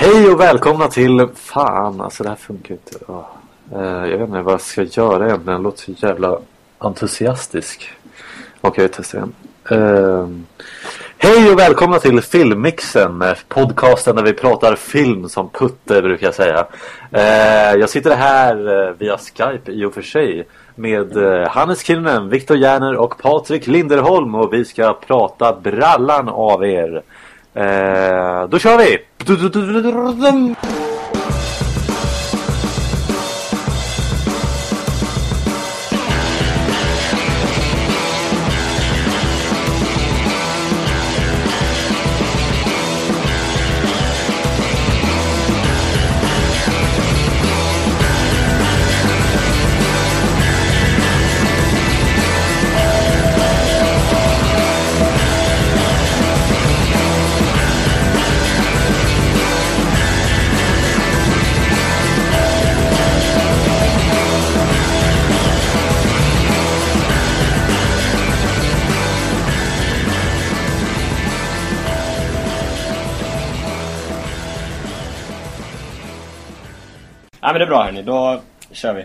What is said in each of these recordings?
Hej och välkomna till... Fan, alltså det här funkar inte. Oh. Uh, jag vet inte vad jag ska göra egentligen. Jag låter så jävla entusiastisk. Okej, jag testar igen. Uh, hej och välkomna till Filmmixen. Eh, podcasten där vi pratar film som Putte brukar jag säga. Uh, jag sitter här via Skype i och för sig. Med Hannes Kinnunen, Viktor Järner och Patrik Linderholm. Och vi ska prata brallan av er. Eh, då kör vi! Men det är bra hörni, då kör vi.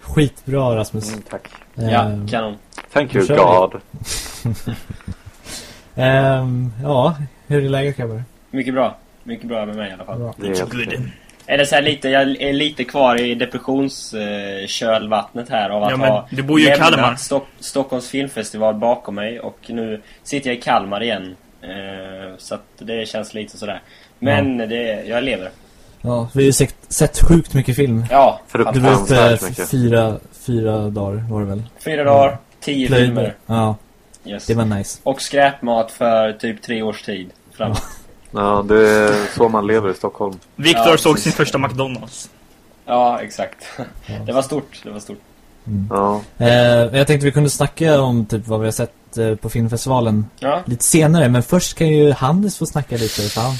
Skitbra Rasmus. Mm, tack. Ja, Ehm, kanon. Thank you. God. ehm, ja, hur är läget grabbar? Mycket bra. Mycket bra med mig i alla fall. Bra. Det är okej. Är det så här lite, jag är lite kvar i depressionskölvattnet här av att Ja, men ha du bor ju i lämnat Kalmar. Stock, Stockholms filmfestival bakom mig och nu sitter jag i Kalmar igen. Eh, så att det känns lite sådär. Men det, jag lever. Ja, vi har ju sett, sett sjukt mycket film. Ja, För att- Du var uppe fyra, fyra dagar var det väl? fyra dagar, tio Plöjde. filmer. Ja, Yes. det var nice. Och skräpmat för typ tre års tid framåt. Ja, det är så man lever i Stockholm. Viktor Ja, såg sin första McDonalds. Ja, exakt. Det var stort, det var stort. Ja, Eh, jag tänkte vi kunde snacka om typ vad vi har sett eh, på filmfestivalen Ja, lite senare. Men först kan ju Hannes få snacka lite. För han,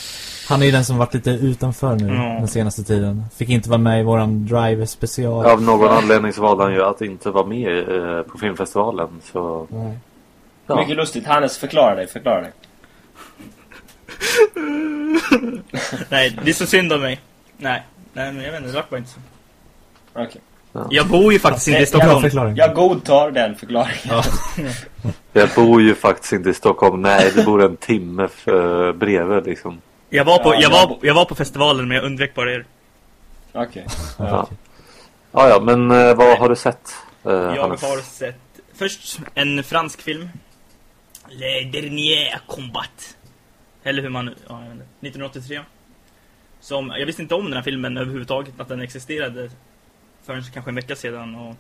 han är ju den som varit lite utanför nu Ja. den senaste tiden. Fick inte vara med i våran Drive special. av någon anledning så valde han ju att inte vara med eh, på filmfestivalen. Så, Nej. ja. mycket lustigt. Hannes, förklara dig, förklara dig. Nej, det är så synd om mig. Nej, nej men jag vet inte, det bara inte så. Okej. Jag bor ju faktiskt inte i Ja, Stockholm. förklaring. Jag godtar den förklaringen. Ja. Jag bor ju faktiskt inte i Stockholm. Nej, det bor en timme för, bredvid liksom. Jag var, på, Ja, jag, jag var, jag var på festivalen men jag undvek bara er. Okej. Ja. Ja, ja, men eh, vad har du sett? Eh, Jag Hannes? har sett först en fransk film. Le Dernier Combat. Eller hur man... Ja, jag vet inte. 1983. Som, jag visste inte om den här filmen överhuvudtaget, att den existerade förrän kanske en vecka sedan. Och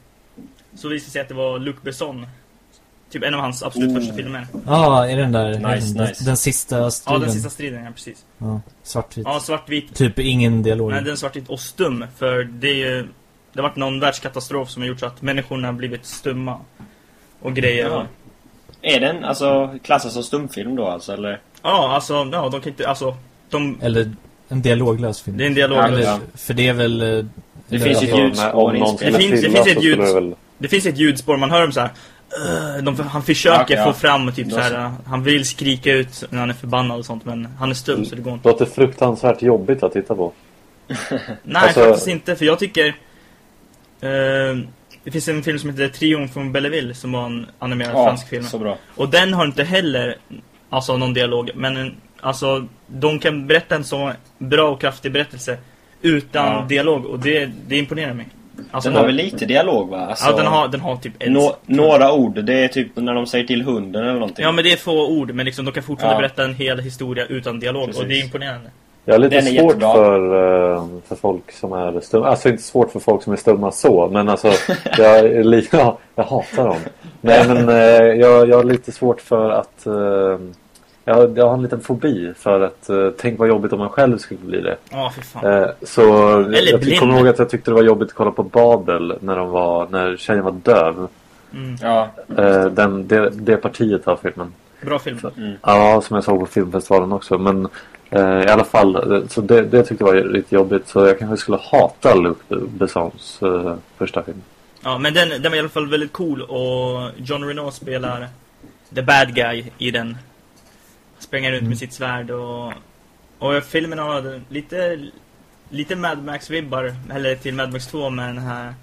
så visade det sig att det var Luc Besson. Typ en av hans absolut Oh. första filmer. Ja, är den där Nice, den, nice. den sista Ja, striden? den sista striden, ja precis. Ja, svartvit. Ja, svartvit. Typ ingen dialog. Nej, den är svartvit och stum. För det är ju... Det har varit någon världskatastrof som har gjort så att människorna har blivit stumma. Och grejer. Ja. Är den alltså klassas som stumfilm då alltså eller? Ja, alltså, ja, de kan inte, alltså, de, Eller en dialoglös film. det är en dialog. Ja, Eller, ja. För det är väl... eh, Det finns ju ett Alltså, ljudspår skulle Det finns- det finns ett ljud- det. Det finns ett ljudspår, man hör dem så här. "Ugh", de, han försöker Ja, ja. få fram typ så här, så. han vill skrika ut när han är förbannad och sånt, men han är stum så det går inte. Låter fruktansvärt jobbigt att titta på. Nej, Alltså- faktiskt inte, för jag tycker... Eh, det finns en film som heter Trion från Belleville som var en animerad Ja, fransk film. så bra. Och den har inte heller alltså någon dialog, men en, alltså de kan berätta en så bra och kraftig berättelse utan Ja. dialog och det, det imponerar mig. Alltså, Den har väl lite dialog va? Alltså, ja, den har, den har typ ett... nå- några ord, det är typ när de säger till hunden eller någonting. Ja men det är få ord, men liksom de kan fortfarande Ja. berätta en hel historia utan dialog Precis. och det är imponerande. Jag har lite Den är svårt för, eh, för folk som är stumma. Alltså inte svårt för folk som är stumma så. Men alltså jag, ja, jag hatar dem. Nej men eh, jag, jag har lite svårt för att jag, jag har en liten fobi för att eh, tänk vad jobbigt om man själv skulle bli det. Ja, för fan. Eh, så Eller jag blind. kommer ihåg att jag tyckte det var jobbigt att kolla på Babel när, de var, när tjejen var döv. Mm. Ja, Eh, den, det, det partiet av filmen. Bra film. mm. Ja, som jag såg på filmfestivalen också. Men eh, i alla fall, eh, så det, det tyckte jag var lite jobbigt. Så jag kanske skulle hata Luc Bessons eh, första film. Ja, men den, den var i alla fall väldigt cool och John Renault spelar the bad guy i den. Springer runt med sitt svärd och Och filmen har lite, lite Mad Max-vibbar, eller till Mad Max 2 med den här...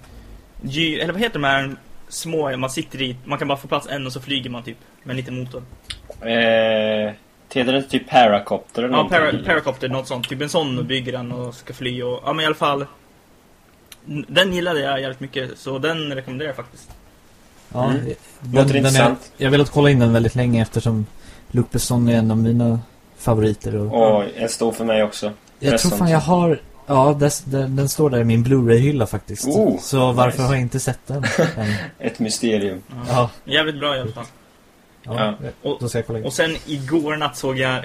Eller vad heter de här små, man sitter i, man kan bara få plats en och så flyger man typ, med en liten motor. Eh, heter det typ Paracopter eller Ja, para, Paracopter, något sånt. Typ en sån och bygger den och ska fly och... Ja men i alla fall... Den gillade jag jävligt mycket, så den rekommenderar jag faktiskt. Ja, Mm. den, den är, intressant. jag har velat kolla in den väldigt länge eftersom Luc Besson är en av mina favoriter. Och Och en stor för mig också. jag tror fan jag har... Ja, dess, den, den står där i min Blu-ray-hylla faktiskt. Oh, så varför nice. har jag inte sett den än? Ett mysterium. Ja, Jävligt bra i alla fall. ja, Och- då ska jag kolla in. Och sen igår natt såg jag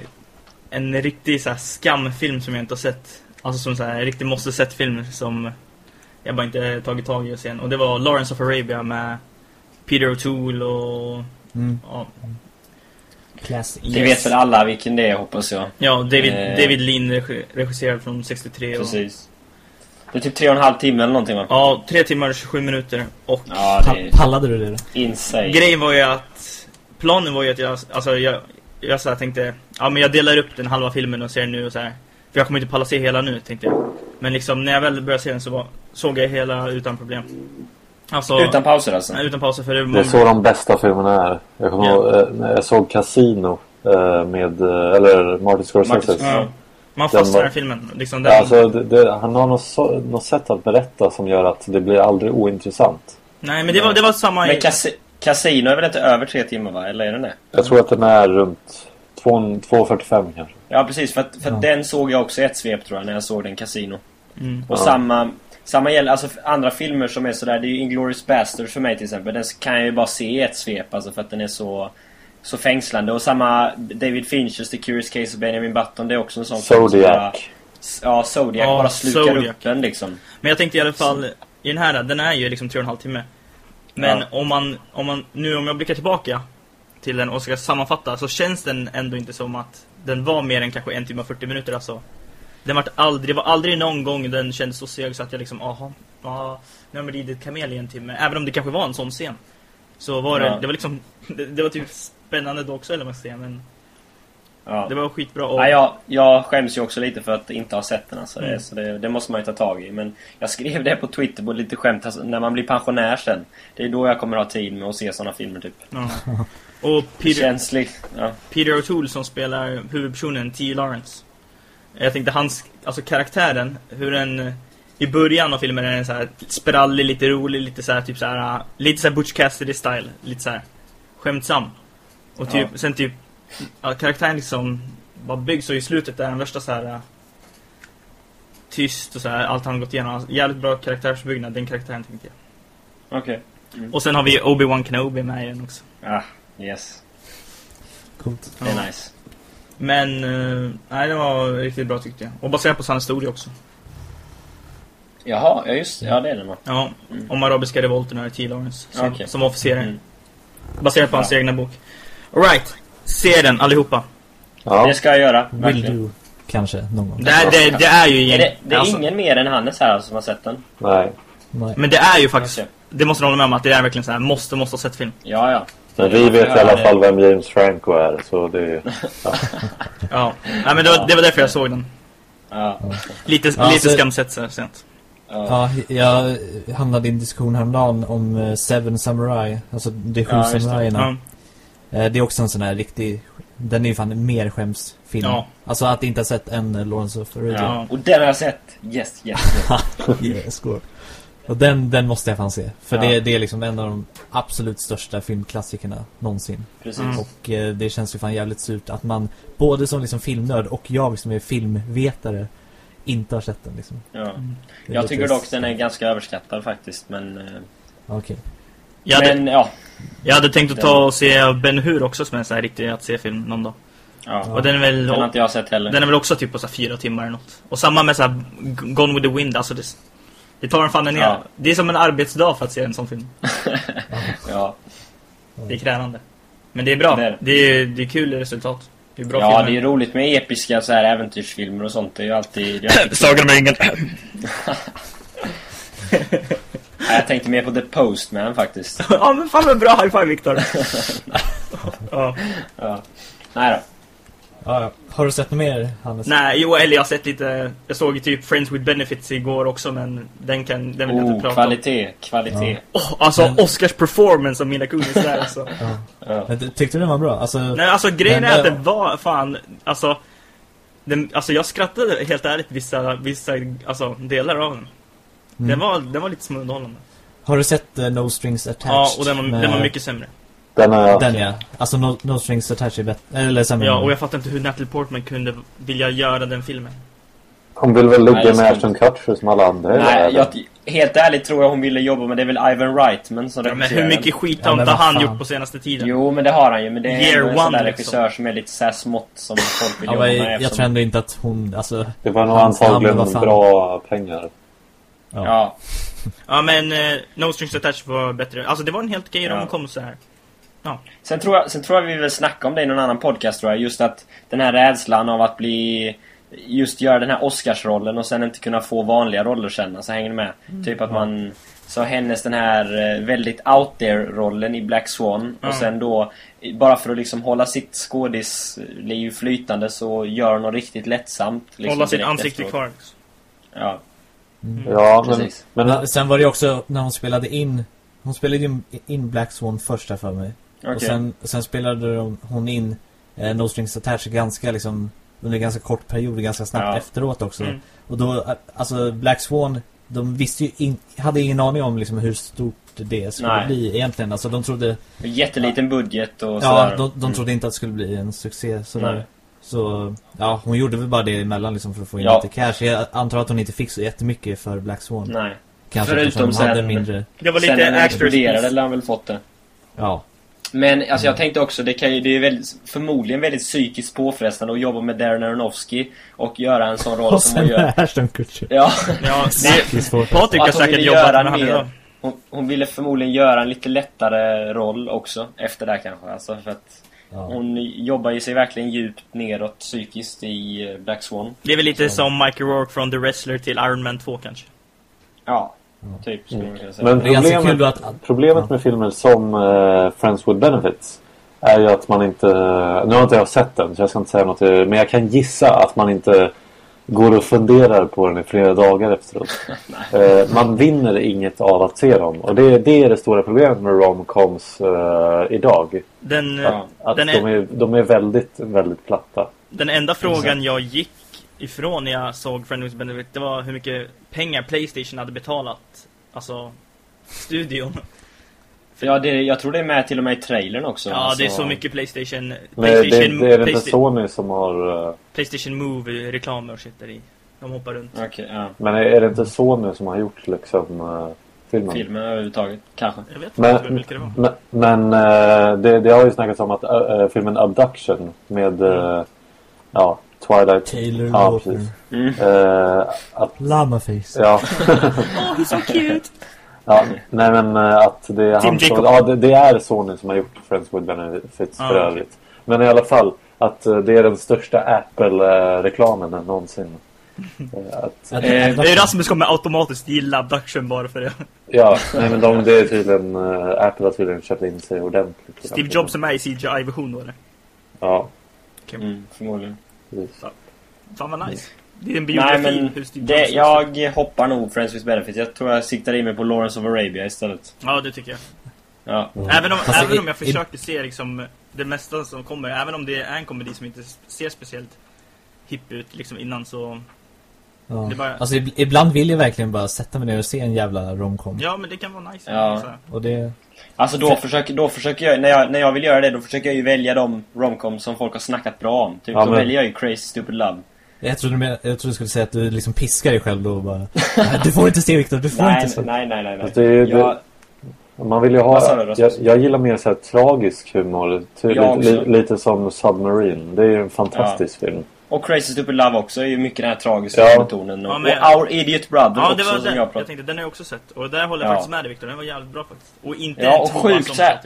en riktig så här, skamfilm som jag inte har sett. Alltså som så här, en riktig måste sett film som jag bara inte tagit tag i och sen. Och det var Lawrence of Arabia med Peter O'Toole och... Mm, Ja, classic. Det vet väl alla vilken det är hoppas jag. ja David, Eh. David regi- regisserad från 63. Och, Precis. Det är typ tre och en halv timme eller någonting va? ja, tre timmar och 27 minuter. Och Ja, det pallade du det då? insane. Grejen var ju att Planen var ju att jag, alltså jag, jag så här tänkte Ja men jag delar upp den halva filmen och ser den nu och så här. För jag kommer inte palla se hela nu tänkte jag Men liksom när jag väl började se den så var, såg jag hela utan problem Alltså Utan pauser alltså? nej, utan pauser för det, Det är så de bästa filmerna är. Jag kommer Ja. ihåg, eh, jag såg Casino eh, med, eh, eller Martin Scorsese. Martin- ja, Man Den fastnar var- i filmen liksom den, Ja, alltså, det, det, han har något, så, något sätt att berätta som gör att det blir aldrig ointressant. Nej men det var, det var samma Men Casi- Casino är väl inte över tre timmar va? Eller är den det? Jag tror att den är runt 2 2.45 kanske. Ja precis, för, att, för att Ja. den såg jag också i ett svep tror jag när jag såg den Casino. mm. Och Ja. samma, samma gäller, alltså för andra filmer som är sådär, det är ju Inglourious Basterds för mig till exempel. Den kan jag ju bara se i ett svep alltså för att den är så, så fängslande. Och samma David Finchers The Curious Case of Benjamin Button, det är också en sån film som bara- Zodiac. Ja, Zodiac Ja, bara slukar Zodiac. upp den liksom. Men jag tänkte i alla fall, i den här, den är ju liksom tre och en halv timme. Men Ja. om man, om man, nu om jag blickar tillbaka till den och ska sammanfatta så känns den ändå inte som att den var mer än kanske en timme och 40 minuter alltså. Den var aldrig, det var aldrig någon gång den kändes så seg så att jag liksom, aha, ja, nu har man ridit kamel i en timme. Även om det kanske var en sån scen. Så var det, Ja. det var liksom, det, det var typ spännande då också eller vad man säga, men Ja. det var skitbra och... Ja, jag, jag skäms ju också lite för att inte ha sett den alltså. Mm. Det, så det, det måste man ju ta tag i. Men jag skrev det på Twitter på lite skämt. Alltså, när man blir pensionär sen. Det är då jag kommer ha tid med att se såna filmer typ. Ja. Och Peter, känns lite... Ja. Peter O'Toole som spelar huvudpersonen T. Lawrence. Jag tänkte hans, alltså karaktären, hur den i början av filmen är den så här sprallig, lite rolig, lite så här typ så här, uh, lite så här Butch Cassidy style, lite så här skämtsam. Och typ Ja. sen typ ja, karaktären liksom bara byggs och i slutet är den värsta så här uh, tyst och så här allt han gått igenom. Jävligt bra karaktärsbyggnad, den karaktären tänkte jag. Okej. Och sen har vi Obi-Wan Kenobi med i den också. Ah, yes. Coolt. Det är nice. Men, eh, nej det var riktigt bra tyckte jag. Och baserat på sann historia också. Jaha, ja just Ja, det är den va? Ja, Mm. om arabiska revolten och T. Lawrence som, Okej. som officerare. Mm. Baserat på hans Ja. egna bok. Alright, se den allihopa. Ja. Det ska jag göra. Will do. Kanske, någon gång. Det är, det, det är ju Är igen, det, det är alltså, ingen mer än Hannes här alltså, som har sett den? Nej. Nej. Men det är ju faktiskt, Okej. det måste du hålla med om att det är verkligen så här måste, måste ha sett film. Ja, ja. Men vi vet i alla fall vem James Franco är. Så det Ja, nej men det var, det var därför jag såg den. Ja. Lite, Ja, lite så- skamset så sent. ja. Ja, jag hamnade i en diskussion häromdagen om eh, Seven Samurai. Alltså de sju Ja, det. samurajerna. Ja. Eh, Det är också en sån här riktig... Den är ju fan mer skämsfilm. Ja. Alltså att inte ha sett en eh, Lawrence of Arabia. ja. Och den har jag sett. Yes, yes, yes. score. Och den, den måste jag fan se. För Ja. det, det är liksom en av de absolut största filmklassikerna någonsin. Precis. Mm. Och eh, det känns ju fan jävligt surt att man, både som liksom filmnörd och jag som är filmvetare, inte har sett den liksom. Ja. Är Jag tycker dock den är ganska överskattad faktiskt, men... eh, Okej. Jag, hade, Men ja. jag hade tänkt att ta och se Ben Hur också som är en sån här riktig att se-film någon dag. ja. Och den är väl... Den har inte jag sett heller. Den är väl också typ på så här fyra timmar eller något. Och samma med så Gone with the Wind, alltså det, det tar en fan en Ja. Det är som en arbetsdag för att se en sån film. Ja, Det är krävande. Men det är bra. Det Det är är, det. är, kul resultat. Det är bra ja filmer. det är roligt med episka så här äventyrsfilmer och sånt. Det är ju alltid... Det är alltid Sagan om ringen. Nej, jag tänkte mer på The Postman faktiskt. ja men fan vad bra high five Viktor. ja. Ja. Nej då. Ja. Har du sett något mer, Hannes? Nej, jo, eller jag har sett lite... Jag såg ju typ Friends with Benefits igår också, men den kan... Den vill jag Oh, inte prata kvalitet, kvalitet. Ja. om. Oh, alltså, Men- Oscars performance av Mina Kunis där alltså. Ja. Ja. Men ty- tyckte du den var bra? Alltså, Nej, alltså grejen Men, är att den var fan... Alltså... Den, alltså jag skrattade helt ärligt vissa, vissa alltså, delar av den. mm. Den, var, den var lite småunderhållande. Har du sett uh, No Strings Attached? Ja, och den var, med- den var mycket sämre. Den har jag... Den ja. Alltså No, no Strings Attached är bättre. Eller sämre. Ja, och jag fattar inte hur Natalie Portman kunde vilja göra den filmen. Hon vill väl ligga är med. Ashton Kutcher som alla andra? Nej, eller? jag, helt ärligt tror jag hon ville jobba med det är väl Ivan Reitman som Ja, men hur mycket skit Ja, har men inte han gjort på senaste tiden? Jo, men det har han ju. Men det är Year en sån där liksom. regissör som är lite såhär smått som folk vill Ja, jobba men med. jag eftersom- tror ändå inte att hon, alltså... Det var nog antagligen fan. bra pengar. Ja. Ja, Ja, men eh, No Strings Attached var bättre. Alltså det var en helt okej Ja. romcom så här. Sen tror, jag, sen tror jag vi vill snacka om det i någon annan podcast tror jag. Just att den här rädslan av att bli... Just göra den här Oscarsrollen och sen inte kunna få vanliga roller sen. Alltså hänger ni med? Typ att man... Så hennes den här eh, väldigt out there-rollen i Black Swan. Ja. Och sen då, bara för att liksom hålla sitt skådisliv flytande så gör hon något riktigt lättsamt. Liksom, Hålla sitt ansikte efteråt. kvar. Ja, Ja, men, precis. men Men sen var det också när hon spelade in... Hon spelade in, in Black Swan första för mig. Okej. Och sen, sen spelade de- hon in eh, No Strings Attached ganska liksom... Under en ganska kort period, ganska snabbt Ja. efteråt också. Mm. Och då, eh, alltså Black Swan, de visste ju in, hade ingen aning om liksom hur stort det skulle Nej. bli egentligen. Alltså de trodde, Jätteliten budget och ja, sådär. de, de Mm. trodde inte att det skulle bli en succé sådär. Nej. Så, ja, hon gjorde väl bara det emellan liksom för att få in Ja. lite cash. Jag antar att hon inte fick så jättemycket för Black Swan. Nej. Kanske Förutom de hade sen- mindre, Det var Sen lite extra lär han väl fått det. ja. Men alltså jag tänkte också, det, kan ju, det är väldigt, förmodligen väldigt psykiskt påfrestande att jobba med Darren Aronofsky och göra en sån roll Och som hon gör. Ashton Kutcher. Ja, Ja, Det. Patrik har säkert ville jobbat göra med idag. hon, hon ville förmodligen göra en lite lättare roll också efter det kanske. Alltså för att Ja. hon jobbar ju sig verkligen djupt neråt psykiskt i eh, Black Swan. Det är väl lite Så. som Michael Rourke från The Wrestler till Iron Man 2 kanske. Ja. Typ skulle man kunna säga. Men problemet, att... med filmer som eh, Friends with Benefits är ju att man inte... Nu har inte jag sett den så jag ska inte säga något. Men jag kan gissa att man inte går och funderar på den i flera dagar efteråt. eh, man vinner inget av att se dem. Och det, det är det stora problemet med romcoms eh, idag. Den, Ja. Att Den de, är- är, de är väldigt, väldigt platta. den enda frågan jag gick ifrån när jag såg Friend with Benefit, det var hur mycket pengar Playstation hade betalat. Alltså, studion. Ja, det, jag tror det är med till och med i trailern också. Ja, alltså. det är så mycket Playstation... Men det, Playstation, det är inte Playsta- Sony som har... eh, Playstation Move-reklamer och shit där i. De hoppar runt. Okej, ja. Men är, är det inte Sony som har gjort liksom eh, filmen? Filmen överhuvudtaget, kanske. Jag vet Men- inte vilka det var. Men, men eh, det, det har ju snackats om att filmen Abduction med eh, ja, Twilight. Taylor Ja, Lautner. precis. Mm. Eh, att, Llamaface. ja, Oh, he's so cute! ja, nej men eh, att det är han som, ja, det, det är Sony som har gjort Friends with Benefits Ah, för övrigt. Men i alla fall att eh, det är den största Apple-reklamen någonsin. Att, Eh, det- Rasmus kommer automatiskt gilla Abduction bara för det. ja, nej men de, det är tydligen, Apple har tydligen köpt in sig ordentligt. Steve. Jobs är med i CGI-version då eller? Ja, Mm, förmodligen. Precis. Fan vad nice. Det är en Nej biografi men, hur Steve det, jag hoppar nog Friends with Benefits. Jag tror jag siktar in mig på Lawrence of Arabia istället. Ja, det tycker jag. Ja. Mm. Även om, Fast även om jag i- försöker se liksom det mesta som kommer, även om det är en komedi som inte ser speciellt hipp ut liksom innan så... Ja. Bara- Alltså ib- ibland vill jag verkligen bara sätta mig ner och se en jävla romcom. Ja, men det kan vara nice. Ja. Så här. Och det... Alltså då försöker, då försöker jag, när jag, när jag vill göra det, då försöker jag ju välja de romcoms som folk har snackat bra om. Typ, Ja, då men- väljer jag ju Crazy Stupid Love. Jag trodde, med, jag trodde du skulle säga att du liksom piskar dig själv då och bara "Nej, Du får inte se Viktor, du får Nej, inte se. nej, nej, nej, nej. Fast det Jag, Man vill ju du, ha... Rasmus? Jag, jag gillar mer så här tragisk humor. Ty, li, lite som Submarine. Det är ju en fantastisk film. Och Crazy Stupid Love också är ju mycket den här tragiska Ja. undertonen. Och, Ja, men- och Our Idiot Brother Ja, också det var som den. jag Jag, pratade tänkte, den har jag också sett. Och där håller jag Ja. faktiskt med dig Viktor, den var jävligt bra faktiskt. Och inte Ja, och sjukt som här-.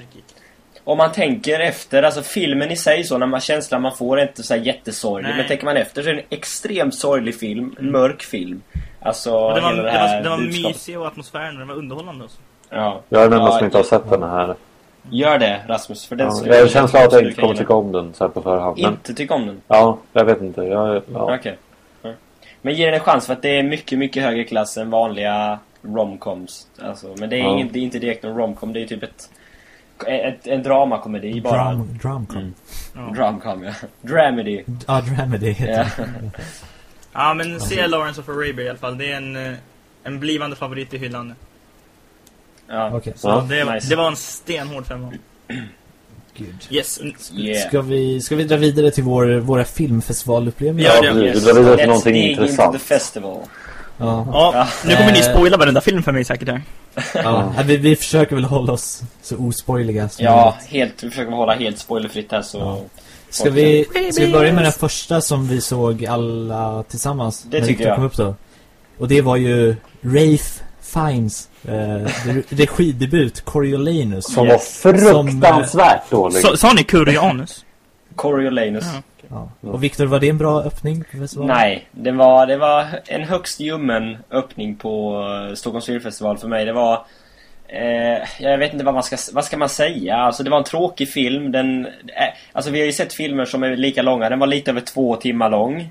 Om man tänker efter, alltså filmen i sig så, när man känslan man får är inte så här jättesorglig. Nej. Men tänker man efter så är det en extremt sorglig film. En mörk film. Alltså, Och den var, det det var, den var mysig och atmosfären den var underhållande också. Ja. Jag är den enda Ja, som inte har sett den här. Gör det Rasmus, för den Ja, jag har en känsla att jag inte kommer tycka om den så här på förhand. Men, Inte tycka om den? ja, jag vet inte. Jag, ja. Okej. Ja. Men ge den en chans för att det är mycket, mycket högre klass än vanliga romcoms. Alltså, men det är, Ja. ingen, det är inte direkt en romcom, det är typ ett, ett, en dramakomedi bara. Drum, drumcom. Mm. Ja. Drumcom, ja. Dramedy. Ja, dramedy heter Ja. det. ja, men se Lawrence of Arabia i alla fall. Det är en, eh, en blivande favorit i hyllan. Ja. Okej, Så Ja, det, nice. det var en stenhård femma. gud. Yes. Yeah. Ska vi, ska vi dra vidare till vår, våra filmfilmfestivalupplevelser? Ja, Ja, precis. Vi drar vidare till någonting intressant. the festival. Ja. Ja, nu kommer ni Eh. spoila varenda film för mig säkert här. ja. Vi, vi försöker väl hålla oss så ospoiliga som Ja, möjligt. helt, vi försöker hålla helt spoilerfritt här så... Ja. Ska vi, ska vi börja med den första som vi såg alla tillsammans? Det när tycker jag. kom upp då? Och det var ju Rafe Fiennes eh, re- regidebut Coriolanus. Som Yes. var fruktansvärt dålig. Sa, sa ni Coriolanus? Coriolanus. Ja. Ja. Och Victor, var det en bra öppning? Nej, det var, det var en högst ljummen öppning på eh, Stockholms filmfestival för mig. Det var... Eh, jag vet inte vad man ska, vad ska man säga? Alltså det var en tråkig film. Den, eh, alltså vi har ju sett filmer som är lika långa. Den var lite över två timmar lång.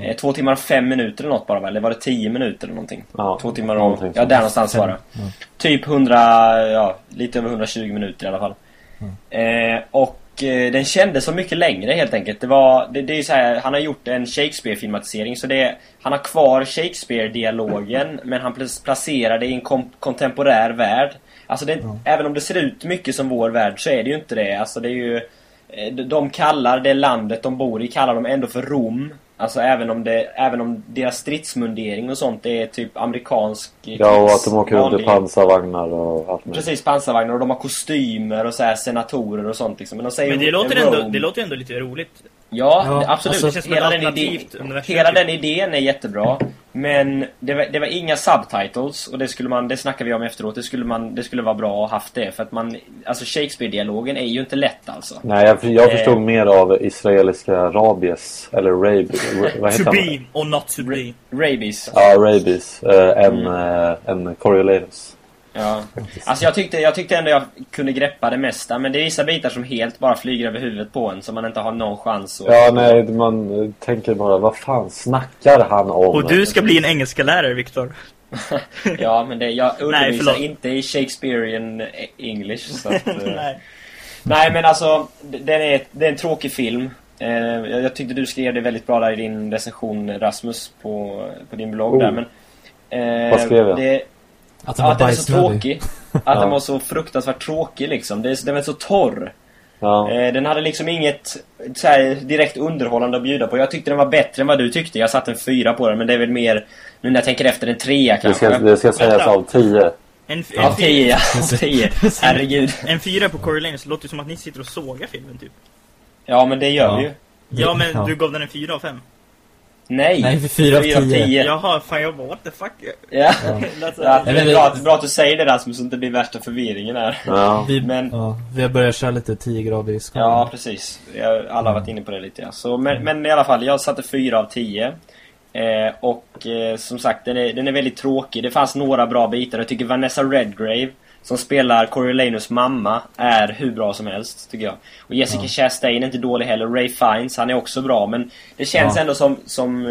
Eh, två timmar och fem minuter eller något bara? Eller var det tio minuter eller någonting? Ja, Två timmar och... någonting Ja, där någonstans var det. Ja. Typ 100, ja, lite över 120 minuter i alla fall. Eh, och eh, den kändes så mycket längre helt enkelt. Det var, det, det är så här, han har gjort en Shakespeare-filmatisering så det han har kvar Shakespeare-dialogen men han pl- placerar det i en kom, kontemporär värld. Alltså det, även om det ser ut mycket som vår värld så är det ju inte det. Alltså det är ju, eh, de- de kallar det landet de bor i, kallar de ändå för Rom. Alltså även om, det, även om deras stridsmundering och sånt är typ amerikansk Ja, och att de åker under vanlig- pansarvagnar och allt möjligt. Precis, pansarvagnar och de har kostymer och så här senatorer och sånt liksom. Men de säger Men det låter, ändå, det låter ju ändå lite roligt. Ja, Ja, absolut. alltså- hela, den hela typ. den idén är jättebra. Men det var, det var inga subtitles och det skulle man, det snackade vi om efteråt. Det skulle man, det skulle vara bra att haft det för att man, alltså Shakespeare-dialogen är ju inte lätt alltså. Nej, jag, jag Eh. förstod mer av israeliska rabies. Eller rabies. Vad To heter han? be or not to be. Rabies. Ja, rabies. Äh, en, Mm. äh, en Coriolanus. Ja. Alltså jag tyckte, jag tyckte ändå jag kunde greppa det mesta men det är vissa bitar som helt bara flyger över huvudet på en som man inte har någon chans att... Ja, nej, man eh, tänker bara, vad fan snackar han om? Och du ska bli en engelska lärare, Viktor. Ja, men det, jag undervisar förlåt. inte i Shakespearean English. Så att, eh, Nej. Nej, men alltså, den är, det är en tråkig film. Eh, jag, tyckte du skrev det väldigt bra där i din recension, Rasmus, på, på din blogg Oh. där. Men, eh, Vad skrev jag? Det, Att den ja, var att den är så tråkig. Att den var så fruktansvärt tråkig liksom. Det, är- den var så torr. Ja. Eh, den hade liksom inget så här, direkt underhållande att bjuda på. Jag tyckte den var bättre än vad du tyckte. Jag satte en fyra på den, men det är väl mer... Nu när jag tänker efter, en trea Det kanske. ska, det ska sägas av tio. En, en, Ja, fyra, tio. Ja, tio. Herregud. en fyra på Coriolanus låter ju som att ni sitter och sågar filmen, typ. Ja, men det gör Ja. vi ju. Ja, men Ja. du gav den en fyra av fem. Nej. Nej, för fyra av tio. Jaha, fan jag bara, what the fuck? Ja. Lät så- Ja, det är det- bra, att- bra att du säger det Rasmus, så att det blir värsta förvirringen här. Ja. Vi, Men- ja, vi har börjat köra lite 10 grader i skalan. Ja, precis. Jag, alla har varit inne på det lite. Ja. Så, men, men i alla fall, jag satte fyra av tio. Eh, och eh, som sagt, den är, den är väldigt tråkig. Det fanns några bra bitar. Jag tycker Vanessa Redgrave, som spelar Coriolanus mamma, är hur bra som helst, tycker jag. Och Jessica Ja. Chastain är inte dålig heller. Ray Fiennes, han är också bra. Men det känns Ja. ändå som, som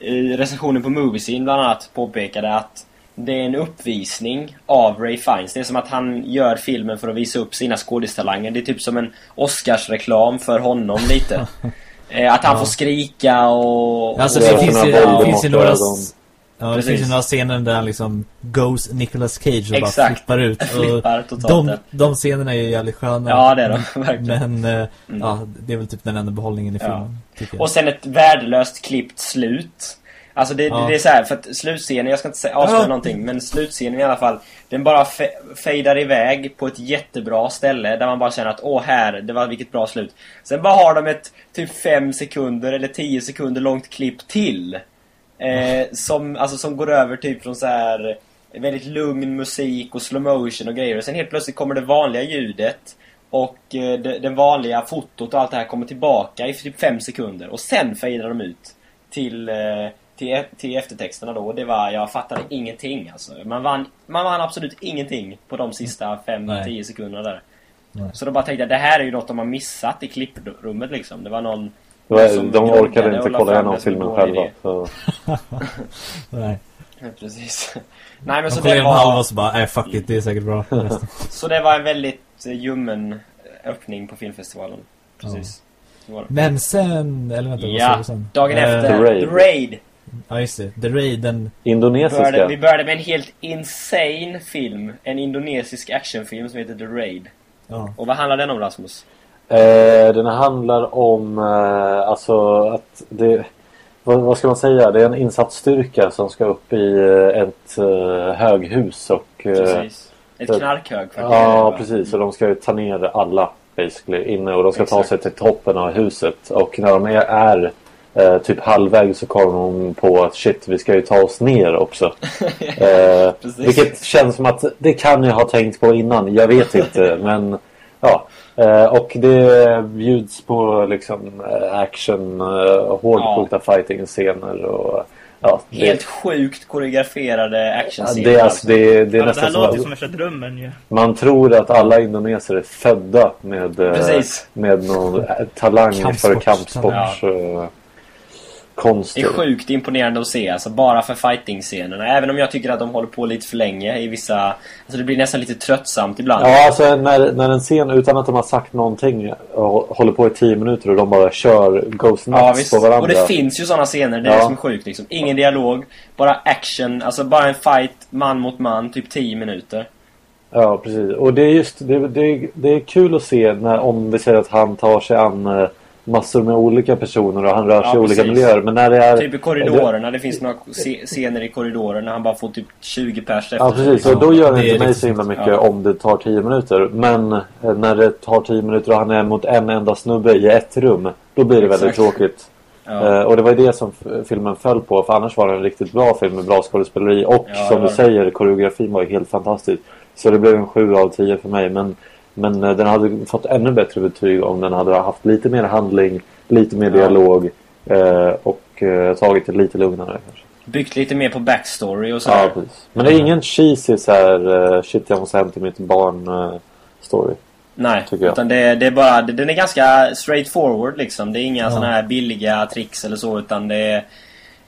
eh, recensionen på Moviescene bland annat påpekade att det är en uppvisning av Ray Fiennes. Det är som att han gör filmen för att visa upp sina skådistalanger. Det är typ som en Oscarsreklam för honom lite. Eh, att han Ja. får skrika och... Alltså och det finns ju, det finns ju några... Voldemort-ögon. Ja, det finns ju några scener där han liksom goes Nicolas Cage och bara Exakt. flippar ut. Och Flippar totalt de, de scenerna är ju jävligt sköna. Ja, det är de, verkligen. Men, eh, Mm. ja, det är väl typ den enda behållningen i Ja. filmen. Jag. Och sen ett värdelöst klippt slut. Alltså det, Ja. det är så här, för att slutscenen, jag ska inte säga, avslöja Ja. någonting, men slutscenen i alla fall, den bara fe- fejdar iväg på ett jättebra ställe där man bara känner att åh här, det var vilket bra slut. Sen bara har de ett typ 5 sekunder eller 10 sekunder långt klipp till. Eh, som, alltså, som går över typ från så här väldigt lugn musik och slow motion och grejer. Och sen helt plötsligt kommer det vanliga ljudet. Och eh, det, den vanliga fotot och allt det här kommer tillbaka i typ 5 sekunder. Och sen fejdar de ut till, eh, till, e- till eftertexterna då. Och det var, jag fattade ingenting alltså. Man vann, man vann absolut ingenting på de sista Nej. 5-10 sekunderna där. Nej. Så då bara tänkte jag, det här är ju något de har missat i klipprummet liksom. Det var någon... Var- De orkade inte kolla igenom filmen själva. Så. Nej. Ja, precis. Nej men De så det, halva var, och så bara, nej fuck it, det är säkert bra. Så det var en väldigt eh, ljummen öppning på filmfestivalen. Precis. Det. Men sen, eller vänta, vad Ja, du sen? dagen Eh, efter. The Raid. The Raid. Ja, just det. The Raid, den... Indonesiska. Började, vi började med en helt insane film. En indonesisk actionfilm som heter The Raid. Ja. Och vad handlar den om Rasmus? Eh, den handlar om eh, alltså att det vad, vad ska man säga? Det är en insatsstyrka som ska upp i eh, ett eh, höghus och eh, Precis. Ett så- knarkhögkvarter. Ja precis, och de ska ju ta ner alla basically inne och de ska ta Exakt. sig till toppen av huset och när de är, är eh, typ halvvägs så kommer de på att shit vi ska ju ta oss ner också. eh, vilket känns som att det kan jag ha tänkt på innan, jag vet inte men ja. Eh, och det bjuds på liksom eh, action, eh, hårdkokta fighting-scener och ja. det- Helt sjukt koreograferade Ja, actionscener. det, är alltså, det, är- det är Ja, det här nästan som låter att som värsta drömmen ju. man tror att alla indoneser är födda med, Precis. med någon talang för Kampsports- kampsports eh, Det är sjukt imponerande att se, alltså bara för fighting-scenerna. Även om jag tycker att de håller på lite för länge i vissa... Alltså det blir nästan lite tröttsamt ibland. Ja, alltså när, när en scen utan att de har sagt någonting och håller på i tio minuter och de bara kör Ghost Ja, Nuts visst. på varandra. Och det finns ju sådana scener, det är Ja. som är sjukt liksom. Ingen dialog, bara action, alltså bara en fight man mot man, typ 10 minuter. Ja, precis. Och det är just det, det, det är kul att se när, om vi säger att han tar sig an eh, massor med olika personer och han rör sig Ja, i olika precis. miljöer. Men när det är... Typ i korridorerna, det finns några scener i korridoren när han bara får typ 20 pers efter Ja precis, och då gör det Det inte mig så himla mycket Ja. om det tar 10 minuter. Men eh, när det tar 10 minuter och han är mot en enda snubbe i ett rum. Då blir det väldigt Exakt. tråkigt. Ja. Eh, och det var ju det som filmen föll på. För annars var det en riktigt bra film med bra skådespeleri. Och Ja, som du säger, koreografin var ju helt fantastisk. Så det blev en 7 av 10 för mig. Men, men eh, den hade fått ännu bättre betyg om den hade haft lite mer handling, lite mer Ja. dialog. Eh, och eh, tagit det lite lugnare kanske. Byggt lite mer på backstory och Ja, sådär. precis. Men det är ingen cheesy så här shit jag måste hem till mitt barn story. Nej, utan det, det är bara, det- den är ganska straightforward liksom. Det är inga Ja. såna här billiga tricks eller så utan det är...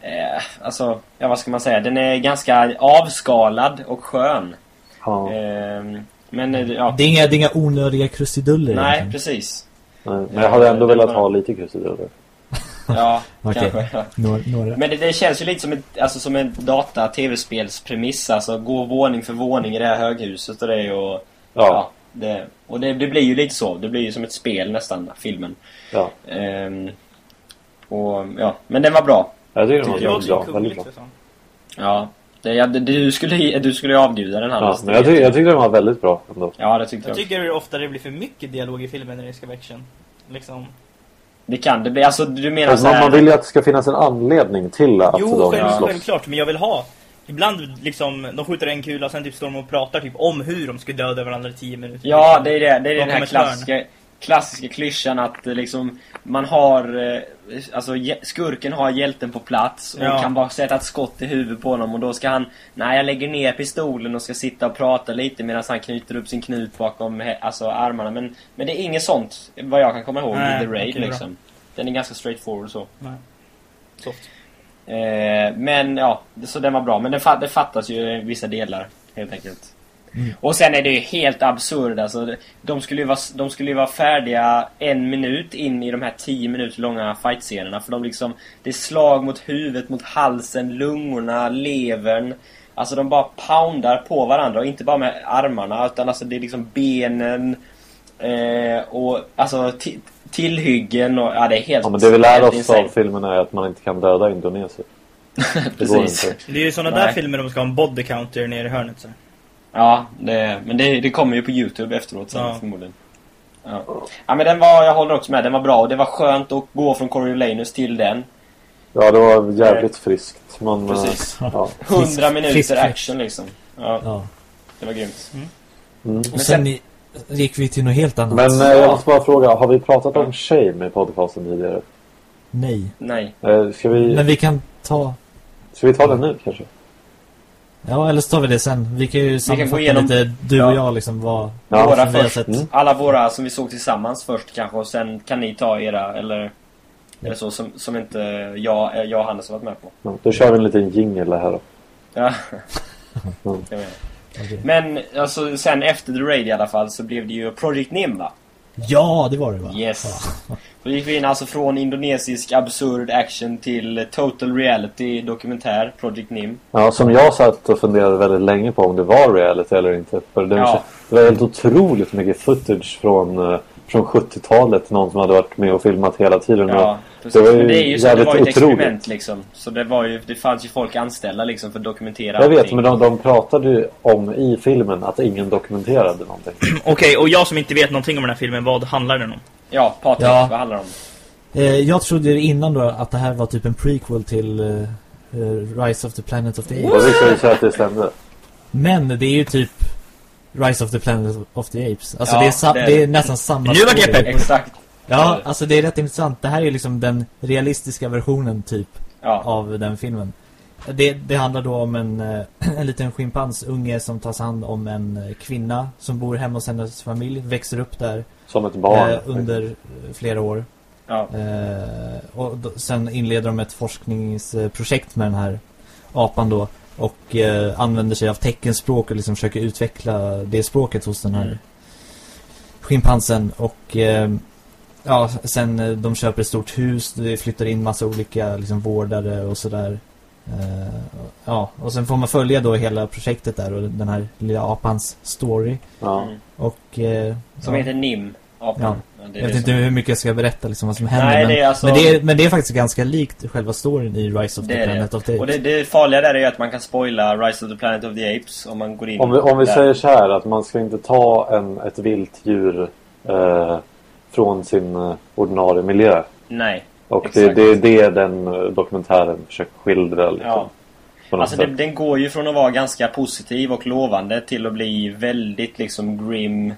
Eh, alltså, ja vad ska man säga? Den är ganska avskalad och skön. Ja, Eh, men eh, ja, Det är inga, det är inga onödiga krusiduller nej egentligen. precis. nej, men jag hade ändå velat bara- ha lite krusiduller. Ja, Okej. kanske. Ja. Några, några. Men det, det känns ju lite som, ett, alltså, som en data tv-spelspremiss. Alltså gå våning för våning i det här höghuset och det och... Ja, det, och det, det blir ju lite så. Det blir ju som ett spel nästan, filmen. ja. Ehm, och ja, men den var bra. Jag tycker Det den var ju bra. Väldigt bra. fan. Ja. Det, ja, det, du skulle du skulle ju avbjuda den här. Ja, men jag, vet jag tycker den var väldigt bra ändå. Ja, det tyckte Jag jag. tycker ofta det blir för mycket dialog i filmen när det ska vara action. Liksom. Det kan det bli. Alltså du menar Fast så man, här, man vill ju att det ska finnas en anledning till att Jo, de själv, slåss. självklart, men jag vill ha Ibland liksom, de skjuter en kula och sen typ står de och pratar typ om hur de ska döda varandra i 10 minuter. Ja, det är det. Det är De den här ett hörn. Klassiska, klyschan att eh, liksom man har eh, alltså skurken har hjälten på plats och Ja. kan bara sätta ett skott i huvudet på honom och då ska han Nej, jag lägger ner pistolen och ska sitta och prata lite medan han knyter upp sin knut bakom alltså armarna men men det är inget sånt vad jag kan komma ihåg Nej, i The Raid bra. liksom. Den är ganska straightforward så. Nej. Soft. Eh, men ja, så den var bra. Men det, det fattas ju vissa delar helt enkelt. Mm. Och sen är det ju helt absurd alltså. De skulle ju vara, de skulle ju vara färdiga en minut in i de här 10 minuter långa fightscenerna. För de liksom, det är slag mot huvudet, mot halsen, lungorna, levern. Alltså de bara poundar på varandra och inte bara med armarna utan alltså det är liksom benen eh, och alltså ti- tillhyggen och ja det är helt Ja, men det vi lär oss insane. av filmen är att man inte kan döda. Det går Precis. inte. Det är ju där Nej. filmer de ska ha en body counter nere i hörnet så. Ja, det, men det, det kommer ju på Youtube efteråt sen Ja. förmodligen. Ja. ja, men den var, jag håller också med, den var bra och det var skönt att gå från Coriolanus till den. Ja, det var jävligt friskt. Man, eh, Precis. Ja. 100 Frisk- minuter frisk fläkt. action liksom. Ja, Ja. det var grymt. Mm. Och Men sen, sen- i- gick vi till något helt annat. Men eh, jag måste bara fråga, har vi pratat om shame i podcasten tidigare? Nej. Nej. Eh, Ska vi, Men vi kan ta... ska vi ta den nu kanske? Ja, eller så tar vi det sen. Vi kan ju sammanfatta gå igenom- lite, du och Ja. jag liksom, vad, Ja, våra vi först. Mm. Alla våra som vi såg tillsammans först kanske och sen kan ni ta era eller eller så som, som inte jag, jag och Hannes har varit med på. Ja, då kör vi en liten jingle här då. Ja. Mm. Men alltså sen efter The Raid i alla fall så blev det ju Project Nim va? Ja, det var det va? Yes. Då gick vi in alltså från indonesisk absurd action till total reality dokumentär, Project Nim. Ja, som jag satt och funderade väldigt länge på om det var reality eller inte. För det, Ja. det var helt otroligt mycket footage från, eh, från 70-talet. Någon som hade varit med och filmat hela tiden. Ja, precis. det var ju Men det är ju så, det jävligt var ju ett experiment liksom. Så det var ju, det fanns ju folk anställda liksom för att dokumentera Jag vet, allting. men de, de pratade ju om i filmen att ingen dokumenterade någonting. Okej, och jag som inte vet någonting om den här filmen, vad handlar den om? Ja, Patrik, Ja. vad handlar det om? Eh, jag trodde innan då att det här var typ en prequel till eh, eh, Rise of the Planet of the Apes. Och visade sig att det stämde. Men det är ju typ Rise of the Planet of the Apes. Alltså Ja, det, är det är det, det. är nästan samma Nu jag story. pepp. Exakt. Ja, alltså det är rätt intressant. Det här är liksom den realistiska versionen typ Ja. av den filmen. Det, det handlar då om en, eh, en liten schimpansunge som tas hand om en kvinna som bor hemma hos hennes familj, växer upp där Som ett barn. eh, under flera år. Ja. Eh, och då, sen inleder de ett forskningsprojekt med den här apan då och eh, använder sig av teckenspråk och liksom försöker utveckla det språket hos den här Mm. schimpansen och eh, ja, sen eh, de köper ett stort hus, det flyttar in massa olika liksom vårdare och sådär. Eh, ja, och sen får man följa då hela projektet där och den här lilla apans story Ja. Mm. och eh, Som ja. heter Nim. Apan. Ja. Jag vet inte som- hur mycket jag ska berätta liksom vad som händer Nej, men, det är alltså- men, det är, men det är faktiskt ganska likt själva storyn i Rise of Det the. Planet of the Och Apes. det, det farliga där är att man kan spoila Rise of the Planet of the Apes om man går in Om vi, om vi säger så här att man ska inte ta en, ett vilt djur eh, från sin eh, ordinarie miljö. Nej. Och det, det är det den eh, dokumentären försöker skildra. Liksom, Ja. Alltså det, den går ju från att vara ganska positiv och lovande till att bli väldigt liksom grim,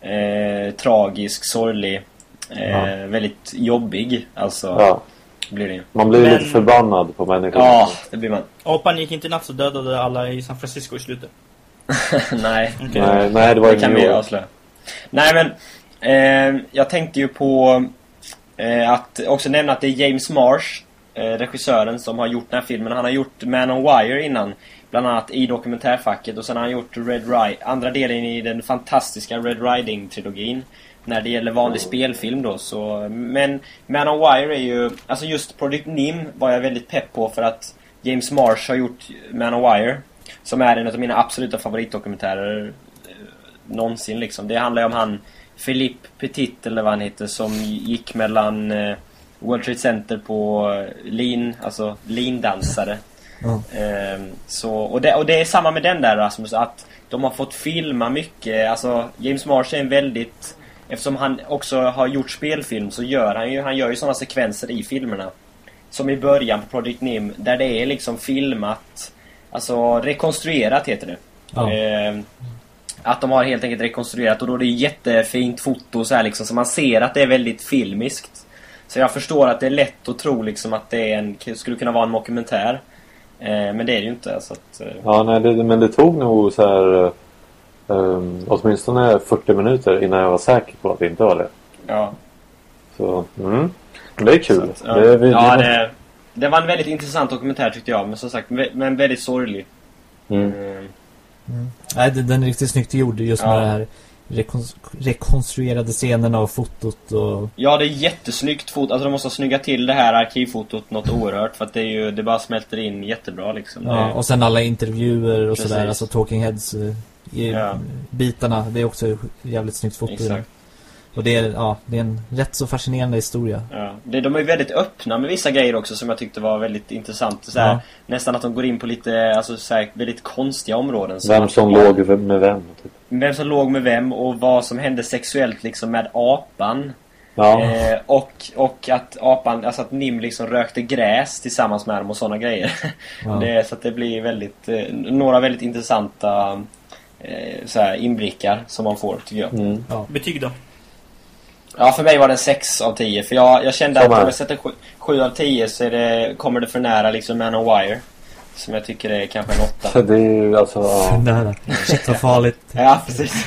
eh, tragisk, sorglig. Eh, Ja. Väldigt jobbig. Alltså Ja, blir man blir Men- lite förbannad på människor. Ja, det blir man. Apan gick inte natt så dödade alla i San Francisco i slutet. Nej. Okej. Nej, nej, det var Det kan vi avslöja. Nej men, eh, jag tänkte ju på eh, att också nämna att det är James Marsh, eh, regissören, som har gjort den här filmen. Han har gjort Man on Wire innan. Bland annat i dokumentärfacket och sen har han gjort Red Ri- andra delen i den fantastiska Red Riding-trilogin. När det gäller vanlig spelfilm då så, men Man on Wire är ju, alltså just Project Nim var jag väldigt pepp på för att James Marsh har gjort Man on Wire. Som är en av mina absoluta favoritdokumentärer eh, någonsin liksom. Det handlar ju om han Philippe Petit eller vad han heter som gick mellan eh, World Trade Center på eh, lin, alltså lindansare. Ja. Ehm, så, och, det, och det är samma med den där Rasmus, att de har fått filma mycket. Alltså James Marsh är en väldigt... Eftersom han också har gjort spelfilm så gör han ju, han gör ju sådana sekvenser i filmerna. Som i början på Project Nim, där det är liksom filmat, alltså rekonstruerat heter det. Ja. Ehm, att de har helt enkelt rekonstruerat och då är det jättefint foto så här liksom, så man ser att det är väldigt filmiskt. Så jag förstår att det är lätt att tro liksom att det är en, skulle kunna vara en dokumentär. Eh, men det är det ju inte. Så att, eh, Ja, nej, det, men det tog nog så här... eh, åtminstone 40 minuter innan jag var säker på att det inte var det. ja. Så, mm. Det är kul. Att, ja, det, vi, ja vi det, det var en väldigt intressant dokumentär tyckte jag. Men som sagt, men väldigt sorglig. Mm. Eh, Mm. Nej, den, är riktigt snyggt gjord just med Ja. det här rekons rekonstruerade scenerna och fotot och... Ja, det är jättesnyggt foto. Alltså de måste ha snyggat till det här arkivfotot något oerhört. För att det är ju, det bara smälter in jättebra liksom. Ja, och sen alla intervjuer och sådär, alltså Talking Heads eh, i, Ja. bitarna, det är också jävligt snyggt foto. Exakt. Och det är, ja, det är en rätt så fascinerande historia. Ja. Det, de är ju väldigt öppna med vissa grejer också som jag tyckte var väldigt intressant. Så här, Ja. Nästan att de går in på lite, alltså så här, väldigt konstiga områden. Vem att- som låg med vem. Typ. Vem som låg med vem och vad som hände sexuellt liksom med apan. Ja. Eh, och, och att apan, alltså att Nim liksom rökte gräs tillsammans med dem och sådana grejer. Ja. Det, så att det blir väldigt, eh, några väldigt intressanta eh, så här, inblickar som man får tycker jag. Mm. Betyg då? Ja, för mig var det 6 av 10. För jag, jag kände Samma att om jag sätter 7 av 10 så är det, kommer det för nära liksom Man on Wire. Som jag tycker är kanske en åtta. Så det är ju alltså... Ja. Nära. Shit vad farligt. Ja, precis.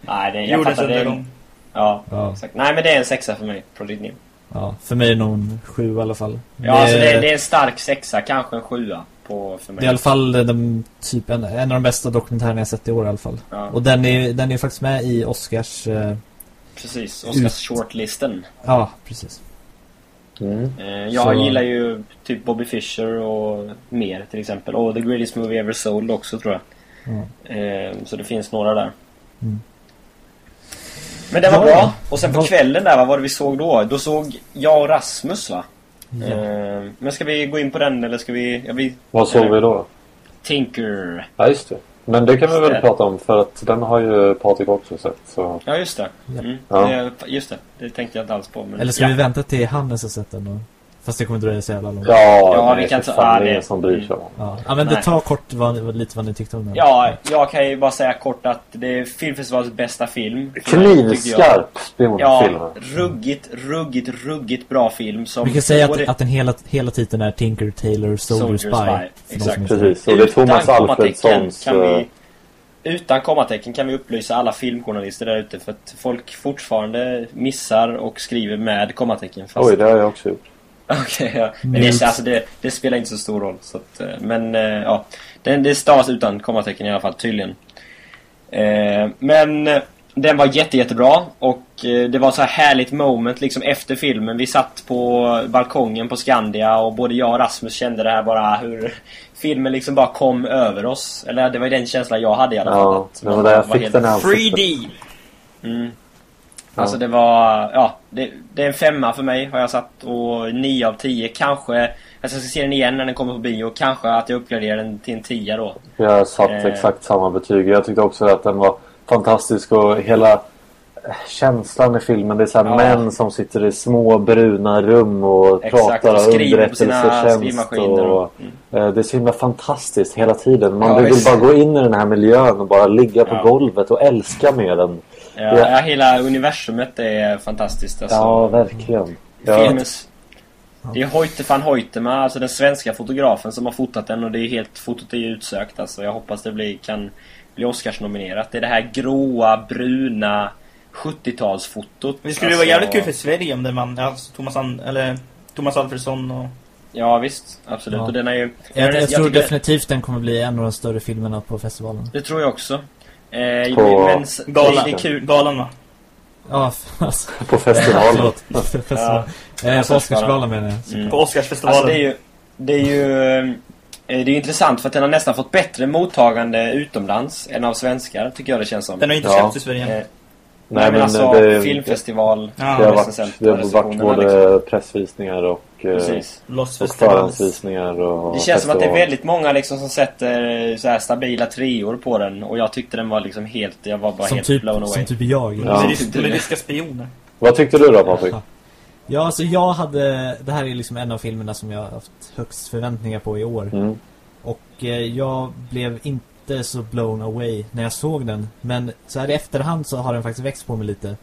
Nej, det, jag fattar det. undergång. Ja, Ja. exakt. Nej, men det är en sexa för mig. Project Nemo. Ja, för mig är det nog en sju i alla fall. Ja, alltså det, det är en stark sexa. Kanske en sjua på, för mig. Det är i alla fall de, typ en, en av de bästa dokumentärerna jag sett i år i alla fall. Ja, Och den är den är faktiskt med i Oscars... Eh, precis. Oscars Ut. shortlisten. ja, precis. Mm. Eh, jag Så- gillar ju typ Bobby Fischer och mer till exempel. Och The Greatest Movie Ever Sold också tror jag. Ja. Eh, så det finns några där. Mm. Men det var Ja. bra. Och sen på kvällen där, vad var det vi såg då? Då såg jag och Rasmus va? Ja. Eh, men ska vi gå in på den eller ska vi... Ja, vi Vad såg vi då? Tinker. Ja, just det. Men det kan vi väl prata om för att den har ju Patrik också sett. Så. Ja, just det. Mm. Ja. Just det. Det tänkte jag inte alls på. Men... Eller ska ja. vi vänta till Hannes har sett den? Och, fast det kommer dröja så jävla långt. Ja, Ja, nej, vi kan ta- det det- som bryr sig om. Ja, ja men det Nej. tar kort vad, lite vad ni tyckte om den. Ja, jag kan ju bara säga kort att det är filmfestivalens bästa film. Knivskarp spionfilm. Ja, ruggigt, ruggigt, ruggigt bra film som... Vi kan säga att, att den hela, hela titeln är Tinker, Tailor, Soldier, Soldier Spy. Spy, exakt. Precis, och det är Thomas Utan kommatecken Alfredsons... kan vi, eh, Utan kommatecken kan vi upplysa alla filmjournalister där ute för att folk fortfarande missar och skriver med kommatecken. Fast... Oj, det har jag också gjort. Okej, ja. Men det, alltså, det, det spelar inte så stor roll. Så att, eh, men eh, ja, det, det stavas utan kommatecken i alla fall, tydligen. Eh, men eh, den var jätte, jättebra och eh, det var så här härligt moment liksom efter filmen. Vi satt på balkongen på Skandia och både jag och Rasmus kände det här bara hur filmen liksom bara kom över oss. Eller det var ju den känslan jag hade i alla fall. Ja, att det var där jag fick helt- den ansiktet. 3D! Mm. Alltså det var, ja, det, det är en femma för mig har jag satt och 9 av 10 kanske, alltså jag ska se den igen när den kommer på bio, kanske att jag uppgraderar den till en 10 då. Jag har satt Eh. exakt samma betyg. Jag tyckte också att den var fantastisk och hela eh, känslan i filmen. Det är så här Ja. män som sitter i små bruna rum och Exakt, pratar och underrättelsetjänst. Och, Och, mm. det är så himla fantastiskt hela tiden. Man Ja, vill visst. bara gå in i den här miljön och bara ligga på Ja. golvet och älska med den. Ja, Ja. hela universumet är fantastiskt alltså. Ja, verkligen. Ja, Filmens, det är Hoyte van Hoytema, alltså den svenska fotografen som har fotat den och det är helt, fotot är utsökt alltså. Jag hoppas det blir, kan bli Oscarsnominerat. Det är det här gråa, bruna 70-talsfotot. Det skulle Alltså, vara jävligt kul för Sverige om det vann, alltså Thomas, An eller Thomas Alfredsson och... Ja visst, absolut. Ja. Och den är ju... Jag, jag, tror tycker- definitivt den kommer bli en av de större filmerna på festivalen. Det tror jag också. Eh, På men Galan. det är kul. Galan va? Ja, alltså, På festivalen. Festival. Eh, Alltså, på Oscarsgalan menar jag. Mm. På Oscarsfestivalen. Alltså det är ju... Det är ju... eh, Det är intressant för att den har nästan fått bättre mottagande utomlands än av svenskar, tycker jag det känns som. Den har ju inte Ja. släppts i Sverige. Eh, Nej, men alltså det, filmfestival, Ja. det har varit, det har varit recensionerna, både pressvisningar och, eh, Precis. Lost och förhandsvisningar och Det känns som att det är väldigt många liksom som sätter eh, så här stabila treor på den och jag tyckte den var liksom helt, jag var bara Som helt typ, blown away. som typ jag. Ja. Med ryska spioner. Vad tyckte du då Patrik? Ja, alltså jag hade... Det här är liksom en av filmerna som jag har haft högst förväntningar på i år. Mm. Och eh, jag blev inte så blown away när jag såg den. Men så här i efterhand så har den faktiskt växt på mig lite.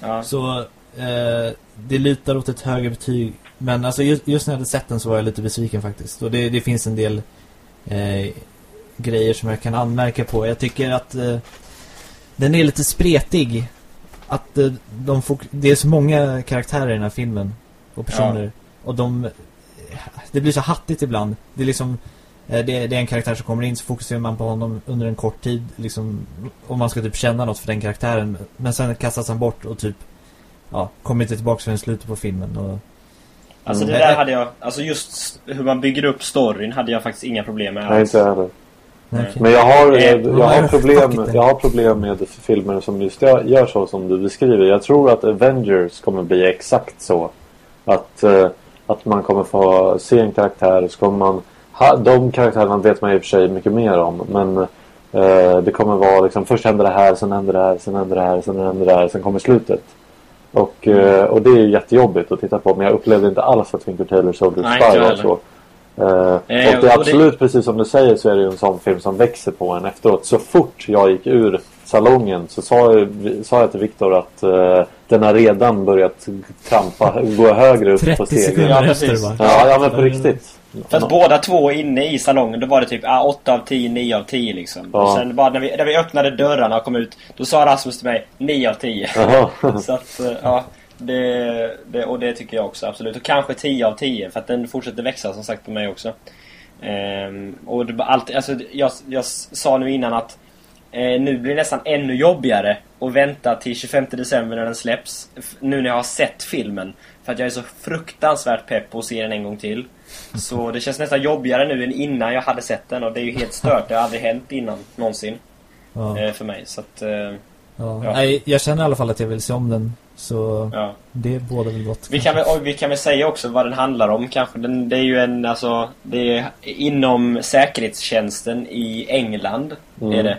Ja. Så eh, det lutar åt ett högre betyg. Men alltså just, just när jag hade sett den så var jag lite besviken faktiskt. Och det, det finns en del eh, grejer som jag kan anmärka på. Jag tycker att eh, den är lite spretig. Att eh, de får, det är så många karaktärer i den här filmen. Och personer. Och de... Det blir så hattigt ibland. Det är liksom... eh, Det, det är en karaktär som kommer in så fokuserar man på honom under en kort tid liksom, om man ska typ känna något för den karaktären men sen kastas han bort och typ ja, kommer inte tillbaka förrän slutet på filmen och, Alltså det Mm. där hade jag, alltså just hur man bygger upp storyn hade jag faktiskt inga problem med Nej, alls. inte jag heller. nej, Nej. Men jag har, Eh, jag, jag, har problem, jag har problem med filmer som just gör gör så som du beskriver. Jag tror att Avengers kommer bli exakt så. Att, eh, att man kommer få se en karaktär och så kommer man... Ha, de karaktärerna vet man i och för sig mycket mer om. Men eh, det kommer vara liksom först händer det här, sen händer det här, sen händer det här, sen händer det här, sen kommer slutet. Och, eh, och det är jättejobbigt att titta på. Men jag upplevde inte alls att Tinker Tailor Soldier Spy var så. Eh, och det är absolut precis som du säger så är det ju en sån film som växer på en efteråt. Så fort jag gick ur salongen så sa, jag- sa jag till Viktor att eh, den har redan börjat trampa, gå högre upp 30 på stegen. sekunder Ja, efter bara. Ja, ja men på riktigt. För att båda två inne i salongen, då var det typ ah, 8 av 10, 9 av 10 liksom. Ja. Och sen bara när vi, när vi öppnade dörrarna och kom ut, då sa Rasmus till mig 9 av 10. Jaha. Så att, eh, ja. Det, det, och det tycker jag också absolut. Och kanske 10 av 10 för att den fortsätter växa som sagt på mig också. Ehm, och det, alltid, alltså, jag, jag sa nu innan att eh, nu blir det nästan ännu jobbigare att vänta till 25 december när den släpps. Nu när jag har sett filmen. För att jag är så fruktansvärt pepp på att se den en gång till. Så det känns nästan jobbigare nu än innan jag hade sett den och det är ju helt stört. Det har aldrig hänt innan någonsin Ja. eh, för mig. Så att, eh, Ja. Ja. Nej, jag känner i alla fall att jag vill se om den. Så ja. det båda väl gott. Vi kan, väl, vi kan väl säga också vad den handlar om kanske. Den, det är ju en, alltså, det är inom säkerhetstjänsten i England. Mm. Är det.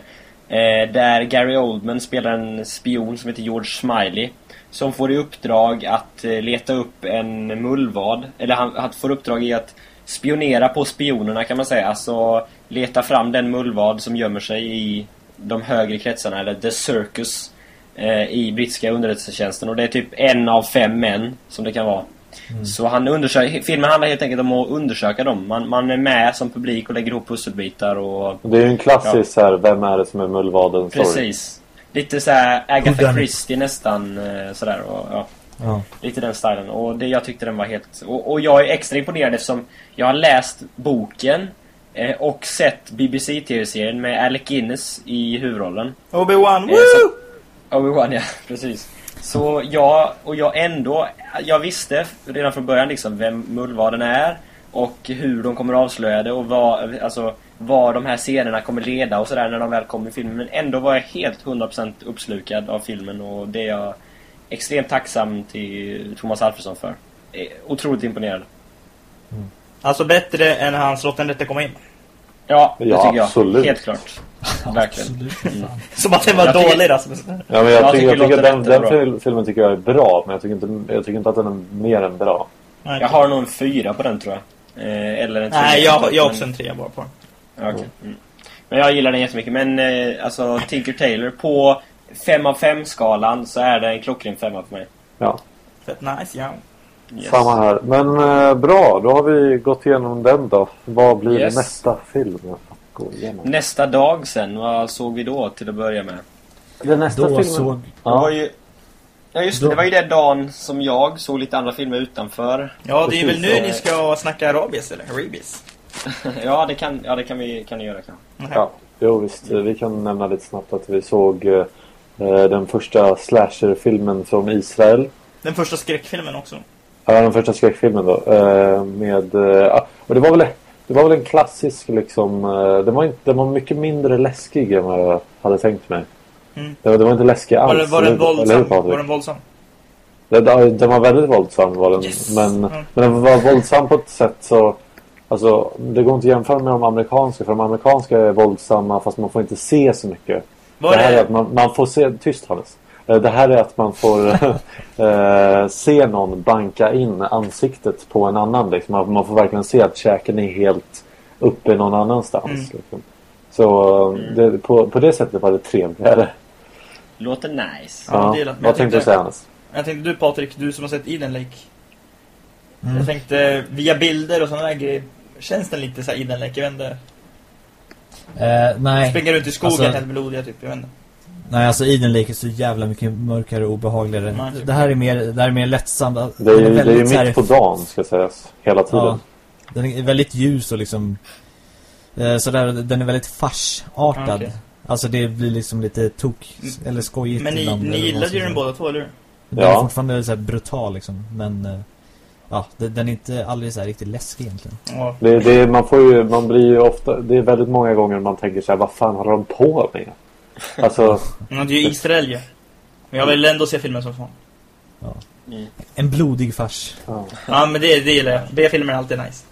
Eh, där Gary Oldman spelar en spion som heter George Smiley. Som får i uppdrag att eh, leta upp en mullvad. Eller han, han får uppdrag i att spionera på spionerna kan man säga. Alltså leta fram den mullvad som gömmer sig i de högre kretsarna, eller The Circus. Eh, I brittiska underrättelsetjänsten. Och det är typ en av fem män som det kan vara. Så han undersöker, filmen handlar helt enkelt om att undersöka dem. Man, man är med som publik och lägger ihop pusselbitar och... Det är ju en klassisk så här, vem är det som är mullvaden. Precis. Lite så här Agatha? Christie nästan eh, sådär och, ja, Ja. Lite den stilen. Och det, jag tyckte den var helt... Och, och jag är extra imponerad eftersom jag har läst boken eh, och sett BBC-tv-serien med Alec Guinness i huvudrollen. Obi-Wan, Eh, woo! Obi-Wan, ja. Precis. Så jag, och jag ändå, jag visste redan från början liksom vem mullvaden är och hur de kommer avslöja det och vad, alltså, vad de här scenerna kommer leda och sådär när de väl kommer i filmen. Men ändå var jag helt 100% uppslukad av filmen och det är jag extremt tacksam till Thomas Alfredsson för. Eh, Otroligt imponerad. Alltså bättre än hans Låt den rätte komma in. Ja, det Ja, tycker jag. absolut. Helt klart. Verkligen. Absolut. Mm. Som att den var Jag tycker- dålig Rasmus. Ja, men jag, Jag tycker, jag tycker den, den filmen tycker jag är bra, men jag tycker inte, jag tycker inte att den är mer än bra. Nej, Jag har nog en fyra på den tror jag. Eh, eller en Nej, trea. jag, jag har också en trea bara på den. Ja, okej. Mm. Men jag gillar den jättemycket. Men eh, alltså Tinker Taylor på 5 av 5 skalan så är det en klockren femma för mig. Ja, Fett nice, ja. Yes. samma här. Men eh, bra, då har vi gått igenom den då. Vad blir Yes. nästa film Nästa dag sen, vad såg vi då till att börja med? Den nästa Då filmen... såg... Det var Ja, ju... Ja just det, det var ju den dagen som jag såg lite andra filmer utanför. Ja, det är väl nu ni ska snacka arabisk eller? Rabies. ja, det kan, ja, det kan vi kan ni göra kanske. ja. Jo visst, vi kan nämna lite snabbt att vi såg eh, den första slasherfilmen från Israel. Den första skräckfilmen också. Ja, den första skräckfilmen då. Eh, med, eh, ja, och det var väl det var väl en klassisk liksom. Eh, den, var inte, den var mycket mindre läskig än vad jag hade tänkt mig. Mm. Det, var, det var inte läskig alls. Var, det, var den våldsam? Var den våldsam? Den, den var väldigt våldsam var den. Yes. Men, Mm. men den var våldsam på ett sätt så Alltså det går inte att jämföra med de amerikanska för de amerikanska är våldsamma fast man får inte se så mycket. Var det här är att man, man får se, tyst Hannes. Eh, Det här är att man får eh, se någon banka in ansiktet på en annan. Liksom. Man, får verkligen se att käken är helt uppe någon annanstans. Mm. Liksom. Så eh, det, på, på det sättet var det trevligare. Låter nice. Ja, Ja, det är- men jag vad tänkte du säga Hannes? Jag tänkte du Patrik, du som har sett Eden Lake. Mm. Jag tänkte via bilder och sådana där grejer. Känns den lite så här Eden Lake? Jag vet inte. Eh, nej. Springer runt i skogen Alltså- helt blodiga typ. Jag vet inte. Nej, alltså Eden Lake är så jävla mycket mörkare och obehagligare. Nej, det här är mer, det här är mer lättsamt. Det är, ju- det är ju väldigt så här- mitt på dagen ska sägas. Hela tiden. Ja, den är väldigt ljus och liksom eh, sådär, den är väldigt farsartad. Okej. Alltså det blir liksom lite tok eller skojigt Men ni, ibland, ni gillade ju den båda två, eller hur? Den är Ja. fortfarande så här brutal liksom, men eh, ja, den, är inte aldrig så här riktigt läskig egentligen. Ja. Det, det, är- man, får ju, man blir ju ofta, det är väldigt många gånger man tänker så här, vad fan håller de på med? Alltså, Men det är ju Israel ju. Men jag vill ändå se filmen som fan. Mm. En blodig fars. ja. Ja, men det, det gillar jag. B-filmer är alltid nice.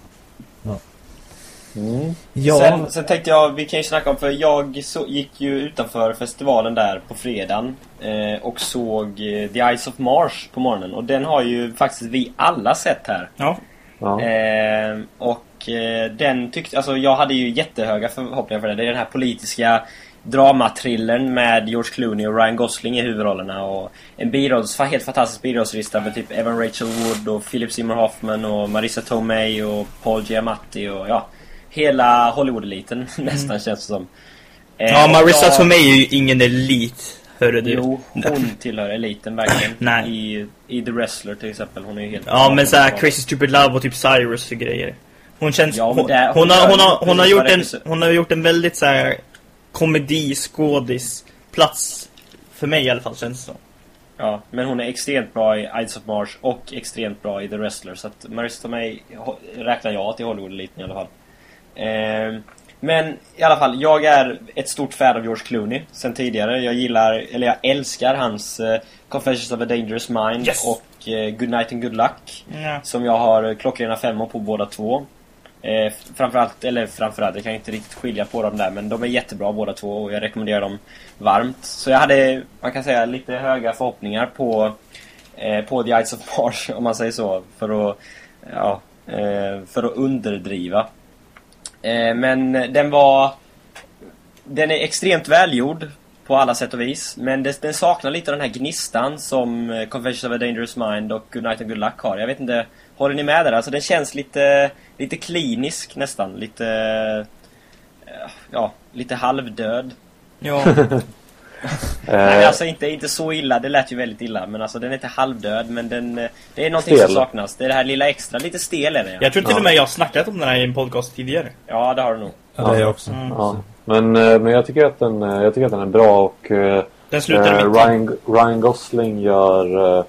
Mm. Ja, Sen, sen tänkte jag, vi kan ju snacka om, för jag så, gick ju utanför festivalen där på fredagen eh, och såg eh, The Eyes of Mars på morgonen. Och den har ju faktiskt vi alla sett här. Ja. Ja. Eh, och eh, den tyckte, alltså jag hade ju jättehöga förhoppningar för den. Det är den här politiska dramatrillern med George Clooney och Ryan Gosling i huvudrollerna. Och en birolls, helt fantastisk birollslista med typ Evan Rachel Wood och Philip Seymour Hoffman och Marissa Tomei och Paul Giamatti och ja, hela Hollywood-eliten nästan känns det som. Eh, Ja, och Marissa jag- Tomei är ju ingen elit. Hörru du. Jo, hon tillhör eliten verkligen. Nej. I, I The Wrestler till exempel. Hon är ju helt... Ja, men såhär Crazy Stupid Love och typ Cyrus och grejer. Hon känns... Ja, hon, det- hon, hon har, gör hon, har, ju hon, har precis gjort en, hon har gjort en väldigt såhär komedi, skådis plats för mig i alla fall känns det som. Ja, men hon är extremt bra i Ides of Mars och extremt bra i The Wrestler. Så att Marissa Tomei räknar jag till Hollywood-eliten i alla fall. Ehm, men i alla fall, jag är ett stort fan av George Clooney sen tidigare. Jag gillar, eller jag älskar hans eh, Confessions of a Dangerous Mind Yes! och eh, Good Night and Good Luck. Ja. Som jag har klockrena femmor på båda två. Eh, framförallt, eller framförallt, jag kan inte riktigt skilja på dem där men de är jättebra båda två och jag rekommenderar dem varmt. Så jag hade, man kan säga, lite höga förhoppningar på, eh, på The Ides of Mars om man säger så. För att, ja, eh, för att underdriva. Eh, men den var... Den är extremt välgjord på alla sätt och vis. Men det, den saknar lite den här gnistan som eh, Confessions of a Dangerous Mind och Good Night and Good Luck har. Jag vet inte, håller ni med där? Alltså den känns lite, lite klinisk nästan. Lite... eh, Ja, lite halvdöd. Ja. Nej, Eh, alltså inte, inte så illa, det lät ju väldigt illa. Men alltså den är inte halvdöd, men den... Det är någonting Stel. som saknas. Det är det här lilla extra. Lite stel är det. Ja, Jag tror till Ja. och med jag har snackat om den här i en podcast tidigare. ja det har du nog. Ja, det är jag också. Mm. ja. Men, eh, men jag, tycker att den, jag tycker att den är bra och Den slutar i. Ryan, Ryan Gosling gör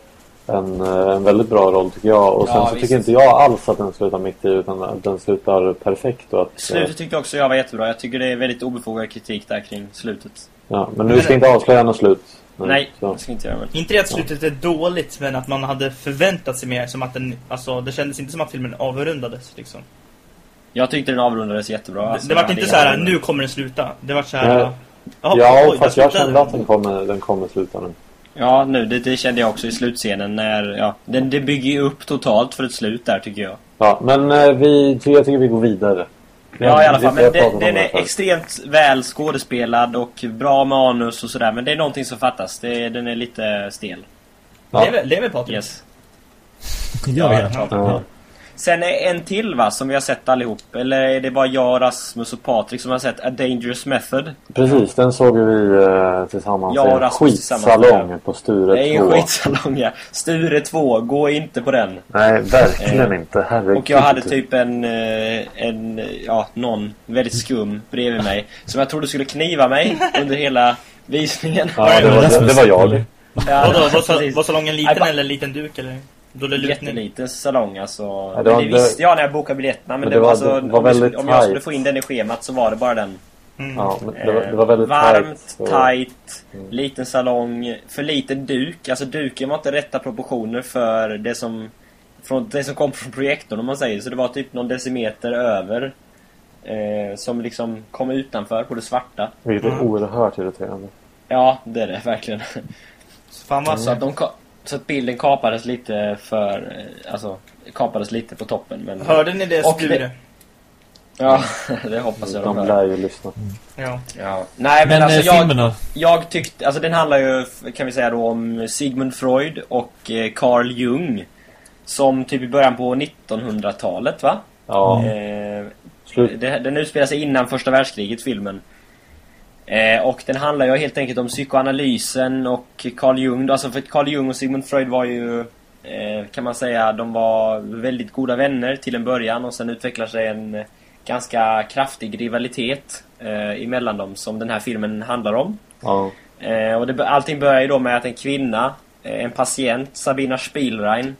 en, eh, en väldigt bra roll tycker jag. Och sen Ja, så visst. tycker inte jag alls att den slutar mitt i utan att den slutar perfekt. Och att, eh, Slutet tyckte också jag var jättebra. Jag tycker det är väldigt obefogad kritik där kring slutet. ja, men nu ska inte avslöja något slut. nu, Nej, så. det ska inte göra. Inte det att slutet är dåligt, men att man hade förväntat sig mer. Som att den, alltså, det kändes inte som att filmen avrundades liksom. Jag tyckte den avrundades jättebra. det Alltså, det var jag inte så här, nu kommer den sluta. Det var så Nej. här. jaha, Ja, oj, fast jag kände att den kommer, den kommer sluta nu. Ja, nu, det, det kände jag också i slutscenen när, ja, den, det bygger ju upp totalt för ett slut där tycker jag. Ja, men eh, vi, jag tycker vi går vidare. Ja, i alla fall. Men den, den det här är extremt väl skådespelad och bra manus och sådär. Men det är någonting som fattas. Det, den är lite stel. Ja. Det är väl, det är väl Patrik? Yes. Ja, ja. Ja. Sen är en till va, som vi har sett allihop. Eller är det bara jag, Rasmus och Patrik som har sett A Dangerous Method? Precis, den såg vi eh, tillsammans Ja, i en Rasmus tillsammans, skitsalong ja. på Sture Det är 2. en skitsalong ja. Sture 2, gå inte på den. Nej, verkligen Eh, inte. Herregud. Och jag hade typ en, eh, en, ja, någon väldigt skum bredvid mig. Som jag trodde skulle kniva mig under hela visningen. Ja, det var, det, det var jag. Ja, Vadå, var, var salongen liten eller liten duk eller? Då det lutning? Jätteliten salong alltså. Ja, men det var- det visste jag när jag bokade biljetterna. Men, Men det, det var, alltså, det var om, jag skulle, väldigt om jag skulle få in den i schemat så var det bara den. Mm. Ja, det, var, det var väldigt Eh, Varmt, tight, så- tight, Mm. liten salong, för liten duk. Alltså duken var inte rätta proportioner för det som, från, det som kom från projektorn om man säger. Så det var typ någon decimeter över. Eh, som liksom kom utanför på det svarta. Vilket är Mm. oerhört irriterande. Ja, det är det verkligen. Fan vad Så att, de, så att bilden kapades lite för, eh, alltså kapades lite på toppen. Men, Hörde ni det det- Ja, det hoppas jag de De hör. lär ju lyssna. Ja. Ja. Nej men, Men alltså eh, jag, jag tyckte, alltså den handlar ju kan vi säga då om Sigmund Freud och eh, Carl Jung. Som typ i början på 1900-talet va? Ja, Eh, slut. det, den utspelar sig innan första världskriget filmen. Eh, och den handlar ju helt enkelt om psykoanalysen och Carl Jung. då. Alltså för Carl Jung och Sigmund Freud var ju eh, kan man säga, de var väldigt goda vänner till en början och sen utvecklar sig en ganska kraftig rivalitet eh, emellan dem som den här filmen handlar om. Ja. Eh, och det, allting börjar ju då med att en kvinna, en patient, Sabina Spielrein,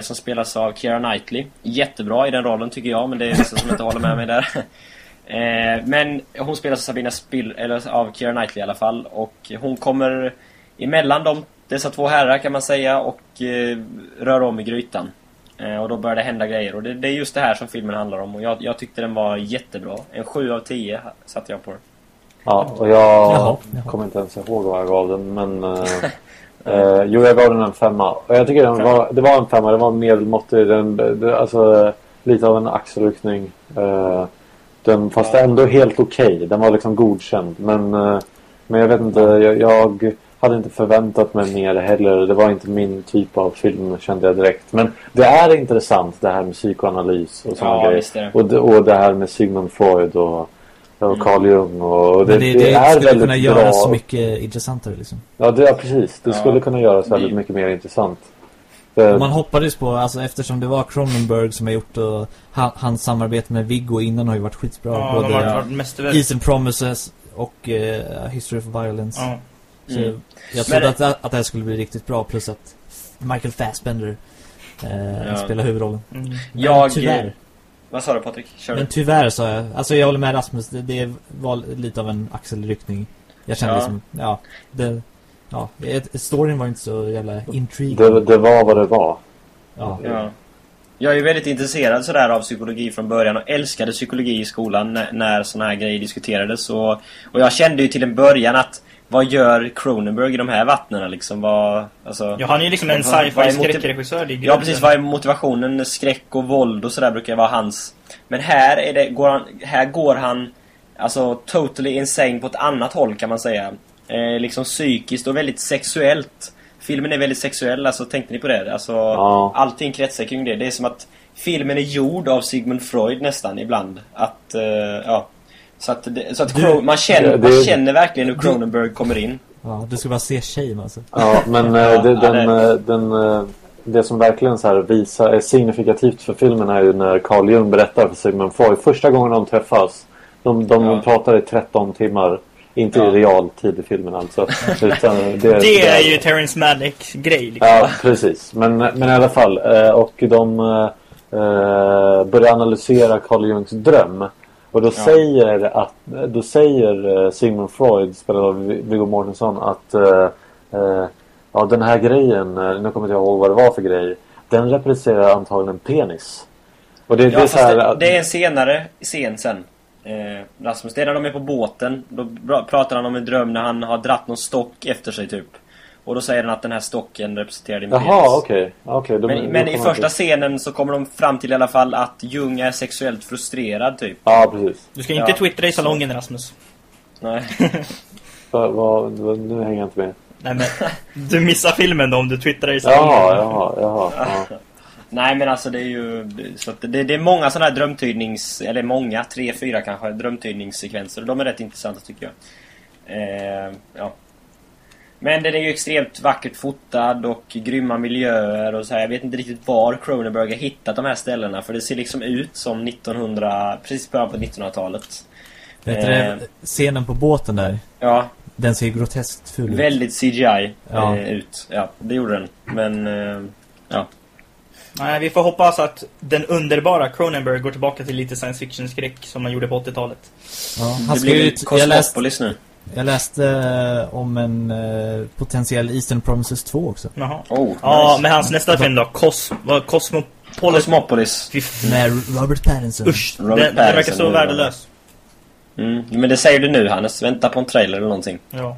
som spelas av Keira Knightley. Jättebra i den rollen tycker jag, men det är vissa som inte håller med mig där. Eh, men hon spelas av Sabina Spiel, eller av Keira Knightley i alla fall. Och hon kommer emellan de, dessa två herrar kan man säga och eh, rör om i grytan. Eh, och då börjar det hända grejer. Och det, det är just det här som filmen handlar om. Och jag, jag tyckte den var jättebra. En 7 av 10 satte jag på den. ja, och jag Jaha, kommer inte ens ihåg vad jag gav den, men... Eh, jo, jag gav den en femma. Och jag tycker den var, det var en femma, den var medelmåttig. Den, det, alltså, lite av en axelryckning. Eh, Den, fast Ja. ändå helt okej. Den var liksom godkänd. Men, eh, men jag vet inte. Jag, jag hade inte förväntat mig mer heller. Det var inte min typ av film kände jag direkt. Men det är intressant det här med psykoanalys och sådana Ja, grejer. Och, det, och det här med Sigmund Freud och, och Carl Jung. Och det, Men det, det, det, är skulle väldigt kunna göra bra. så mycket intressantare liksom. Ja, det, ja precis. Det Ja. skulle kunna göras väldigt mycket mer intressant. Och man hoppades på, alltså eftersom det var Cronenberg som har gjort och han, hans samarbete med Viggo innan har ju varit skitbra. Ja, de har Både varit, varit mästerverk. Eastern Promises och eh, History of Violence. Ja. Så Mm. jag trodde att, det- att det här skulle bli riktigt bra plus att Michael Fassbender eh, Ja. spelar huvudrollen. Mm. Jag- tyvärr. Vad sa du Patrik? Kör Men tyvärr sa jag. Alltså jag håller med Rasmus. Det, det var lite av en axelryckning. Jag kände Ja. liksom, ja. Det, ja, storyn var inte så jävla intriguing. det, det var vad det var. ja. Ja. Jag är ju väldigt intresserad sådär av psykologi från början och älskade psykologi i skolan när, när såna här grejer diskuterades. Och, och jag kände ju till en början att vad gör Cronenberg i de här vattnen liksom? Vad, alltså, Ja, han är ju liksom en sci-fi skräckregissör. Ja precis, vad är motivationen? Skräck och våld och sådär brukar vara hans. Men här är det, går han, här går han alltså totally insane på ett annat håll kan man säga. Eh, liksom psykiskt och väldigt sexuellt. Filmen är väldigt sexuell, alltså tänkte ni på det? Alltså Ja. allting kretsar kring det. Det är som att filmen är gjord av Sigmund Freud nästan ibland. Att, eh, ja. Så att, det, så att Du- Cro- man, känner, man känner verkligen hur Cronenberg kommer in. ja, du ska bara se Shame alltså. Ja, men Ja, eh, det, ja, den, det- eh, den, eh, det som verkligen så här visar, är signifikativt för filmen är ju när Carl Jung berättar för Sigmund Freud. Första gången de träffas. De, de Ja. pratar i 13 timmar. Inte Ja. i realtid i filmen alltså. Det, Det är ju Terrence Malick-grej liksom. Ja, precis. Men, men i alla fall. eh, Och de eh, börjar analysera Carl Jungs dröm. Och då Ja. säger, att, då säger eh, Sigmund Freud, spelad av Viggo Mortensen, att eh, ja, den här grejen, nu kommer inte jag ihåg vad det var för grej, den representerar antagligen penis. Och det, det Ja, är fast så här, det, det är en senare scen sen. Eh, Rasmus, det är när de är på båten. Då pratar han om en dröm när han har dratt någon stock efter sig typ. Och då säger han att den här stocken representerar din Jaha, penis. okej. Okej, då- Men, men i första inte- scenen så kommer de fram till i alla fall att Jung är sexuellt frustrerad typ. Ja, precis. Du ska inte Ja. twittra i salongen Rasmus. Nej. Vad, vad, vad, nu hänger jag inte med. Nej men, du missar filmen då om du twittrar i salongen. Jaha, jaha, jaha. Ja. Nej men alltså det är ju... Så det, det är många sådana här drömtydnings... Eller många, tre, fyra kanske, drömtydningssekvenser. De är rätt intressanta tycker jag. Eh, ja. Men den är ju extremt vackert fotad och grymma miljöer och så här. Jag vet inte riktigt var Cronenberg har hittat de här ställena. För det ser liksom ut som 1900... Precis början på 1900-talet. Vet du Eh. scenen på båten där, Ja, den ser groteskt ful ut. väldigt CGI Ja. eh, ut. Ja, det gjorde den. Men... Eh, ja. Nej, vi får hoppas att den underbara Cronenberg går tillbaka till lite science fiction-skräck som man gjorde på 80-talet. Ja, han Det blir ju, väl jag, läste, nu. jag läste eh, om en eh, potentiell Eastern Promises 2 också. Jaha. Oh, Ja, nice. men hans nästa film då? Cos vad, Cosmopolis? Cosmopolis. Med Robert Pattinson. Usch, den, Robert den verkar Pattinson så är- värdelös. Mm. Men det säger du nu Hannes. Vänta på en trailer eller någonting. Ja.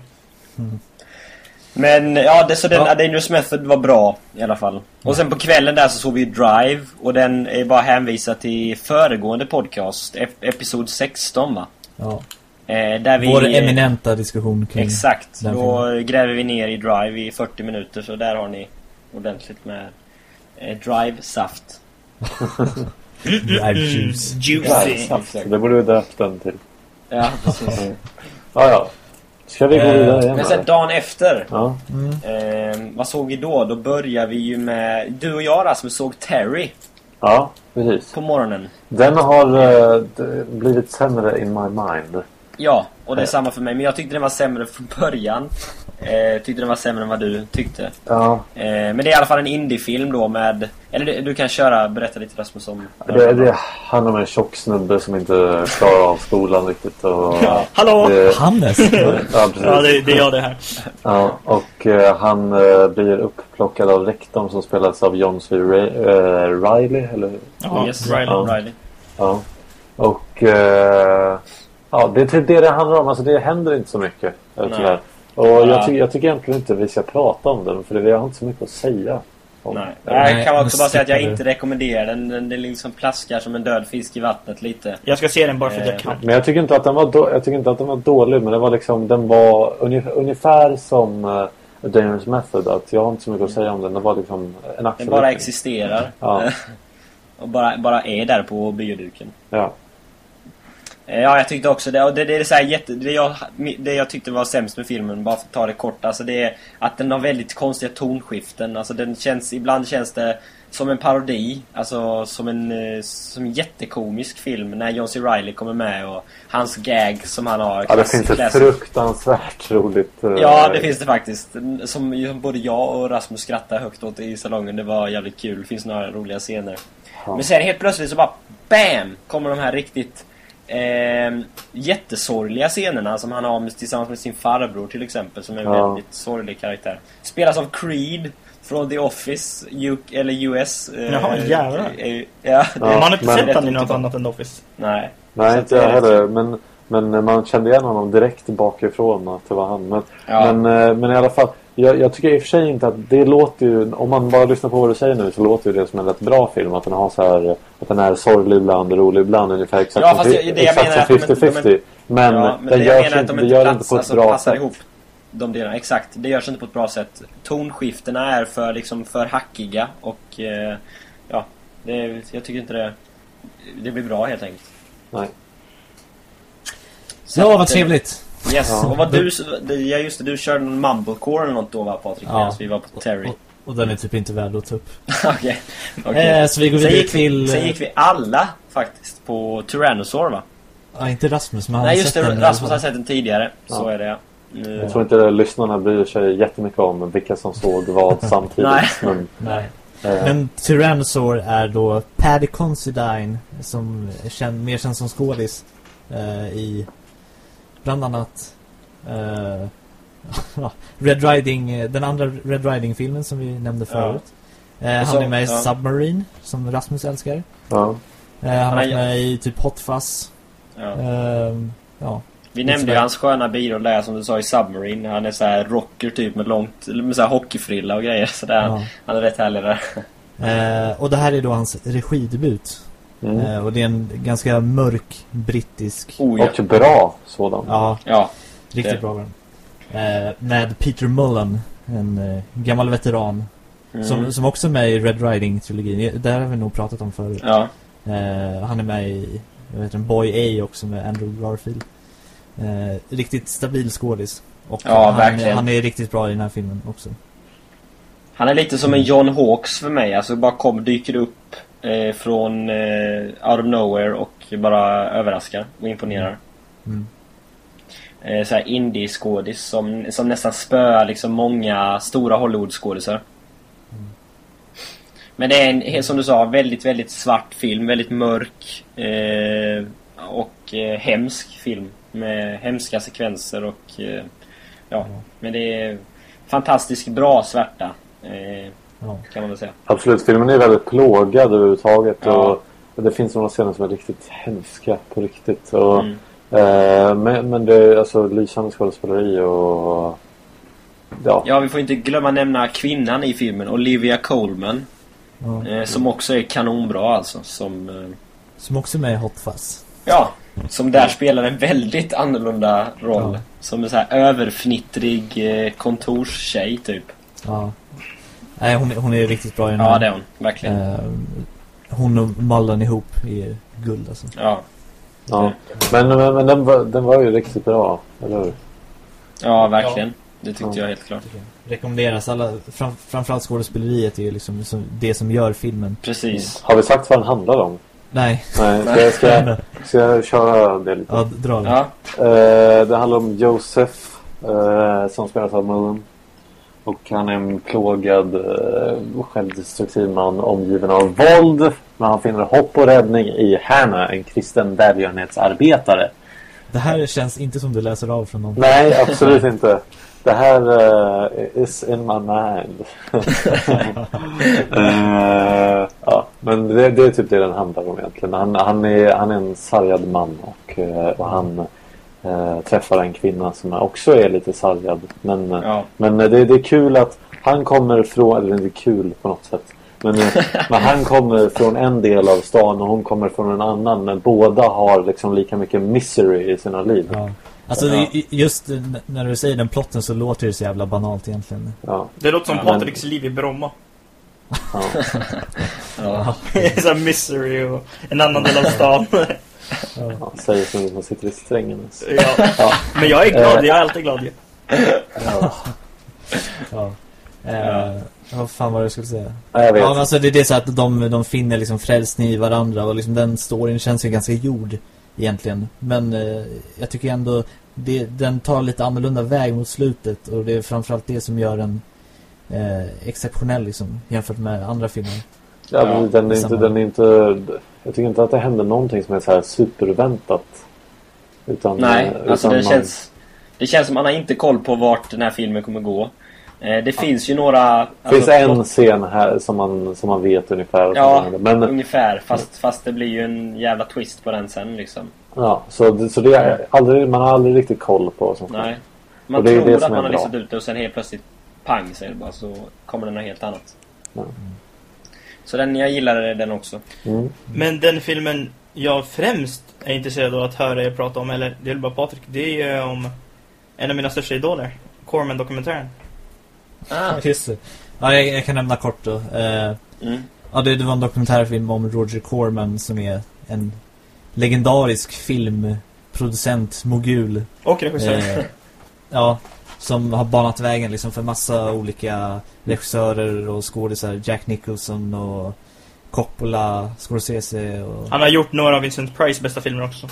Men ja, det, så den Ja. Dangerous Method var bra i alla fall. Och sen på kvällen där så såg vi Drive. Och den är bara hänvisad till föregående podcast. Ep episod 16 va? Ja. Eh, där vi... Vår eminenta diskussion kring... Exakt. Då gräver vi ner i Drive i 40 minuter. Så där har ni ordentligt med eh, Drive-saft. Drive Juice. Juicy. Saft. Det borde vi döpt den till. Ja, precis. Ja, ja. Ska vi gå Eh, vidare igen? Men sen dagen efter. Ja. Mm. Eh, vad såg vi då? Då börjar vi ju med... Du och jag Rasmus såg Terry ja, precis. på morgonen. Den har eh, blivit sämre in my mind. Ja, och det är samma för mig. Men jag tyckte den var sämre från början. Eh, tyckte den var sämre än vad du tyckte. Ja, Eh, men det är i alla fall en indiefilm då med... Eller du, du kan köra, berätta lite Rasmus om... det, det handlar om en tjock snubbe som inte klarar av skolan riktigt. Och, Ja. Hallå! det, Hannes! ja, precis. Ja, det, det är jag det här. Ja, och eh, han eh, blir upplockad av rektorn som spelas av John C. Ray, eh, Riley. Eller, Ja, yes, Riley. Ja. Riley. ja. Och eh, ja, det är typ det det handlar om. Alltså det händer inte så mycket. Nej. Tyvärr. Och Ja. jag, ty jag tycker egentligen inte vi ska prata om den. För vi har inte så mycket att säga. folk. Nej. Eller- Jag kan Nej, också bara säga att jag inte rekommenderar den. Den, den liksom plaskar som en död fisk i vattnet lite. Jag ska se den bara för att jag Eh, kan. Men jag tycker inte att den var, då, jag tycker inte att den var dålig. Men det var liksom, den var ungefär, ungefär som uh, A Dangerous Method. Att jag har inte så mycket att säga om den. Den var liksom en Den bara existerar. Ja. och bara, bara är där på bioduken. Ja. Eh, Ja, jag tyckte också det. Och det, det är så här jätte... Det jag, det jag tyckte var sämst med filmen, bara för att ta det kort, alltså det är att den har väldigt konstiga tonskiften. Alltså den känns... Ibland känns det som en parodi. Alltså som en, eh, som en jättekomisk film när John C. Reilly kommer med och hans gag som han har. ja, det finns ett classic. fruktansvärt roligt... eh, Ja, det finns det faktiskt. Som både jag och Rasmus skrattar högt åt i salongen. Det var jävligt kul. Det finns några roliga scener. Ja. Men sen helt plötsligt så bara BAM! Kommer de här riktigt eh, jättesorgliga scenerna som han har med, tillsammans med sin farbror till exempel. Som är en Ja. väldigt sorglig karaktär. Spelas av Creed från The Office, U eller US. eh, Jaha, jävlar. eh, Ja, Ja, det- Man har inte men- sett han i något annat än The Office. Nej. Nej, inte jag heller. Men, men man kände igen honom direkt bakifrån att det var han. Men, Ja. men, eh, men i alla fall. Jag, jag tycker i och för sig inte att det låter ju... Om man bara lyssnar på vad du säger nu så låter ju det som en rätt bra film. Att den har så här... Att den är sorglig ibland och rolig ibland. Ungefär exakt Ja, som, fast det- det jag exakt menar som är att de inte- 50-50. Men, Ja, men den det jag görs menar är att inte, de inte gör plats, inte på ett alltså, bra passar sätt. ihop de delarna. Exakt, det görs inte på ett bra sätt. Tonskiftena är för liksom för hackiga och eh, ja, det, jag tycker inte det det blir bra helt enkelt. Nej. Så Ja, vad eh, trevligt. Yes, Ja. och vad du, ja just det, du körde någon mumblecore eller något då va Patrik? Ja. Medan vi var på Terry. Och, och den är typ inte värd att ta upp. Okej. okej. Eh, så vi går vidare gick, vi, till... sen gick vi alla faktiskt på Tyrannosaur va? Ja, inte Rasmus, men han Nej just det, Rasmus har sett den tidigare. Så Ja. är det ja. Jag tror inte lyssnarna bryr sig jättemycket om vilka som såg vad samtidigt. Nej. Men, Nej. eh, Men Tyrannosaur är då Paddy Considine som är känd, mer känd som skådis eh, i bland annat eh, Red Riding, eh, den andra Red Riding-filmen som vi nämnde Ja. förut. Eh, Och han är med i ja. Submarine som Rasmus älskar. ja. Eh, han är- med i typ Hot Fuzz. ja. Eh, ja. Vi nämnde ju hans sköna biroll där som du sa i Submarine. Han är så här rocker typ med långt, med så här hockeyfrilla och grejer. Så där. ja. Han är rätt härlig där. Eh, och det här är då hans regidebut. Mm. Eh, och det är en ganska mörk brittisk. Oh, ja. Och bra sådan. Ja, ja. Riktigt Det- bra den. Eh, med Peter Mullen, en eh, gammal veteran. Mm. Som, som också är med i Red Riding-trilogin. Det här har vi nog pratat om förut. Ja. Han är med i jag vet, inte, Boy A också med Andrew Garfield. Riktigt stabil skådis. Och Ja, han, verkligen. han är riktigt bra i den här filmen också. Han är lite som en John Hawkes för mig. Alltså bara kom, dyker upp eh, från eh, out of nowhere och bara överraskar och imponerar. Mm. Eh, så här indie-skådis som, som nästan spöar liksom många stora Hollywood-skådisar. Men det är en, som du sa, väldigt, väldigt svart film. Väldigt mörk. Eh, och eh, hemsk film. Med hemska sekvenser och... Eh, ja, men det är fantastiskt bra svärta. Ja. kan man väl säga. Absolut, filmen är väldigt plågad överhuvudtaget. Ja. Och det finns några scener som är riktigt hemska på riktigt. Och, Mm. eh, men, men det är alltså lysande skådespeleri och... Ja. Ja, vi får inte glömma nämna kvinnan i filmen, Olivia Colman. Ja. Eh, som också är kanonbra alltså. Som, eh, Som också är med i Hot Fuzz. ja, som där spelar en väldigt annorlunda roll. Ja. Som en så här överfnittrig eh, kontorstjej typ. Ja. Nej, hon, är- hon är riktigt bra i den Ja, här. det är hon. Verkligen. Eh, hon och Mullen ihop är guld alltså. Ja, ja. Men, men, men den, var, den var ju riktigt bra, eller hur? ja verkligen. Det tyckte Ja. jag helt klart. Rekommenderas alla, fram, framförallt skådespeleriet är ju liksom som, det som gör filmen. Precis. Har vi sagt vad den handlar om? Nej, Nej, ska, jag- ska, jag- ska jag köra det lite? ja, dra det. Ja, Eh, det handlar om Joseph eh, som spelas av Mullen. Och han är en plågad, eh, självdestruktiv man omgiven av våld. Men han finner hopp och räddning i Hannah, en kristen välgörenhetsarbetare. Det här känns inte som du läser av från någon. Nej, absolut inte. Det här eh, is in my mind. Eh, ja, men det, det är typ det den handlar om egentligen. Han, han, är, han är en sargad man och, eh, och han eh, träffar en kvinna som också är lite sargad. Men, eh, ja. men eh, det, det är kul att han kommer från, eller det är kul på något sätt. Men, eh, men han kommer från en del av stan och hon kommer från en annan. Men båda har liksom lika mycket misery i sina liv. Ja. Alltså Ja. i- just när du säger den plotten så låter det så jävla banalt egentligen. Ja, Det låter som Ja, men- Patriks liv i Bromma. ja. Ja. så misery och en annan del av stan. Ja säger som att man sitter i strängen. ja. Ja, Men jag är glad, jag är alltid glad ja. Ja. Eh, vad fan var det jag skulle säga? Ja, jag vet. Ja, men alltså det, det är så att de, de finner liksom frälsning i varandra och liksom den storyn känns ju ganska gjord egentligen. Men eh, jag tycker ändå det, den tar lite annorlunda väg mot slutet och det är framförallt det som gör den eh, exceptionell liksom jämfört med andra filmer. Ja, men Ja, den, är inte, den är inte... Jag tycker inte att det händer någonting som är så här superväntat. Utan, Nej, eh, alltså utan det man- känns... Det känns som man har inte koll på vart den här filmen kommer gå. Eh, det finns ju några... Det finns alltså, en scen här som man, som man vet ungefär. Ja. Men ungefär. Fast, fast det blir ju en jävla twist på den sen liksom. ja, så, det- så det är aldrig, man har aldrig riktigt koll på vad som sker. Nej. Man det tror det att man har listat ut det och sen helt plötsligt pang säger det bara så kommer den något helt annat. Ja. Så den, jag gillade den också. Mm. Men den filmen jag främst är intresserad av att höra er prata om, eller det är bara Patrik, det är ju om en av mina största idoler, Corman-dokumentären. Ah. Just det. Ja, jag, jag kan nämna kort då. Eh, Mm. ja, det, det var en dokumentärfilm om Roger Corman som är en legendarisk filmproducent, mogul. Och regissör. Eh, ja, som har banat vägen liksom för massa olika regissörer och skådisar. Jack Nicholson och Coppola, Scorsese och... Han har gjort några av Vincent Price bästa filmer också.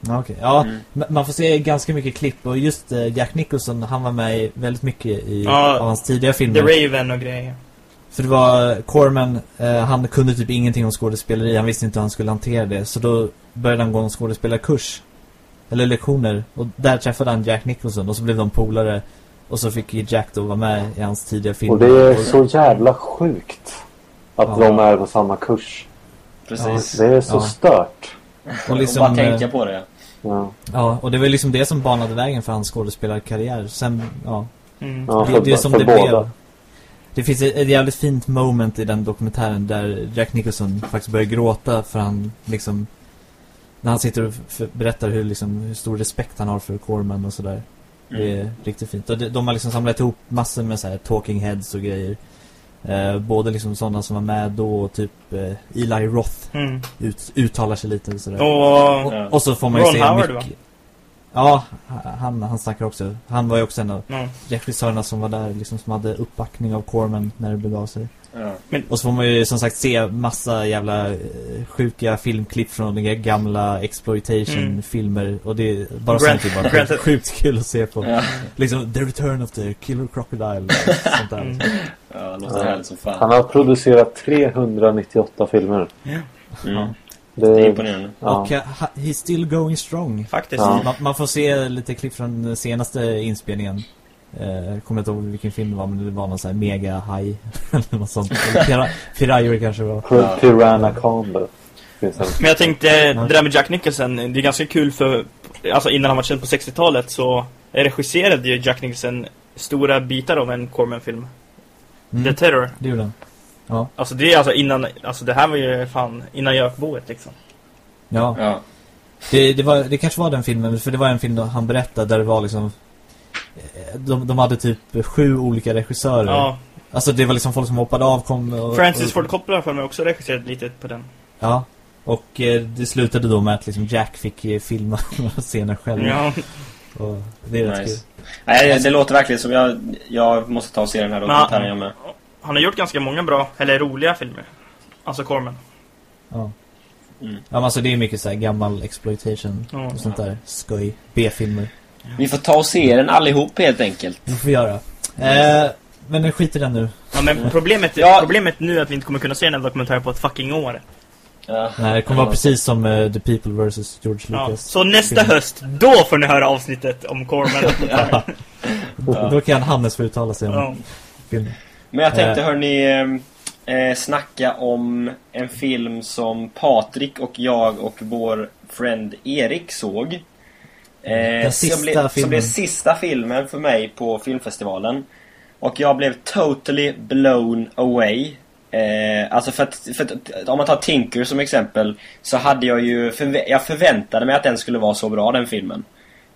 Ja, okej. ja Mm. man får se ganska mycket klipp och just eh, Jack Nicholson, han var med väldigt mycket i Ja, av hans tidiga The filmer. Raven och grejer. För det var Corman, eh, han kunde typ ingenting om skådespeleri, han visste inte hur han skulle hantera det. Så då började han gå en skådespelarkurs. Eller lektioner. Och där träffade han Jack Nicholson och så blev de polare. Och så fick ju Jack då vara med i hans tidiga filmer. Och det är så jävla sjukt. Att Ja. de är på samma kurs. Precis. Det är så Ja. stört. och liksom, och bara tänka eh, på det. Ja. Ja, och det var liksom det som banade vägen för hans skådespelarkarriär. Sen, ja, Mm. Ja, det, för, det är som det båda. blev. Det finns ett, ett jävligt fint moment i den dokumentären där Jack Nicholson faktiskt börjar gråta för han liksom när han sitter och berättar hur, liksom, hur stor respekt han har för Corman och sådär. Det är Mm. riktigt fint. Och de, de har liksom samlat ihop massor med så här talking heads och grejer. Eh, både liksom sådana som var med då och typ eh, Eli Roth Mm. ut, uttalar sig lite och sådär. Och Och, och så får man ju Ron se Howard, mycket. Ja, han, han snackar också. Han var ju också en av ja. regissörerna som var där, liksom, som hade uppbackning av Corman när det begav sig. Ja. Och så får man ju som sagt se massa jävla eh, sjuka filmklipp från de gamla exploitation-filmer. Och det är bara Grant- sånt är bara sjukt kul att se på. Ja. Liksom, The Return of the Killer Crocodile och sånt där. Mm. Ja, det låter härligt som fan. Han har producerat 398 filmer. Mm. Det, Det är imponerande. Ja. Och eh, he's still going strong. Faktiskt. Ja. Man, man får se lite klipp från den senaste inspelningen. Eh, jag kommer inte ihåg vilken film det var, men det var någon sån här mega high eller något sånt. Eller Pira Pirayor kanske var. Pir- Piranaconda. Men jag tänkte, det där med Jack Nicholson, det är ganska kul för, alltså innan han var känd på 60-talet så regisserade ju Jack Nicholson stora bitar av en Corman-film. Mm, The Terror. det gjorde han. Alltså det är alltså innan, alltså det här var ju fan innan Jökboet liksom. Ja. Ja. Det, det, var, det kanske var den filmen, för det var en film då han berättade där det var liksom eh, de, de hade typ sju olika regissörer. Ja. Alltså det var liksom folk som hoppade av kom och, Francis och, Ford Coppola för mig också regisserat lite på den. Ja. Och eh, det slutade då med att liksom Jack fick eh, filma några scener själv. Ja. Och det är rätt Nice. kul. Nej, det, det låter verkligen som jag, jag måste ta och se den här Men- dokumentären jag med. Han har gjort ganska många bra, eller roliga filmer. Alltså Corman. Ja. Mm. Ja men alltså det är mycket så här gammal exploitation Ja. och sånt där skoj. B-filmer. Vi får ta och se den allihop helt enkelt. Det får vi göra. Eh, men nu skiter den nu. Ja, men problemet, Ja. problemet nu är att vi inte kommer kunna se den här dokumentären på ett fucking år. Ja. Nej, det kommer vara precis som eh, The People vs. George Ja. Lucas. Så nästa höst, då får ni höra avsnittet om Corman. Ja. Då, då kan Hannes få uttala sig om Ja. filmen. Men jag tänkte Eh. hörni eh, snacka om en film som Patrik och jag och vår friend Erik såg. Eh, Den som, sista blev, som filmen. blev sista filmen för mig på filmfestivalen. Och jag blev totally blown away. Eh, alltså för att, för att, om man tar Tinker som exempel så hade jag ju, förvä jag förväntade mig att den skulle vara så bra den filmen.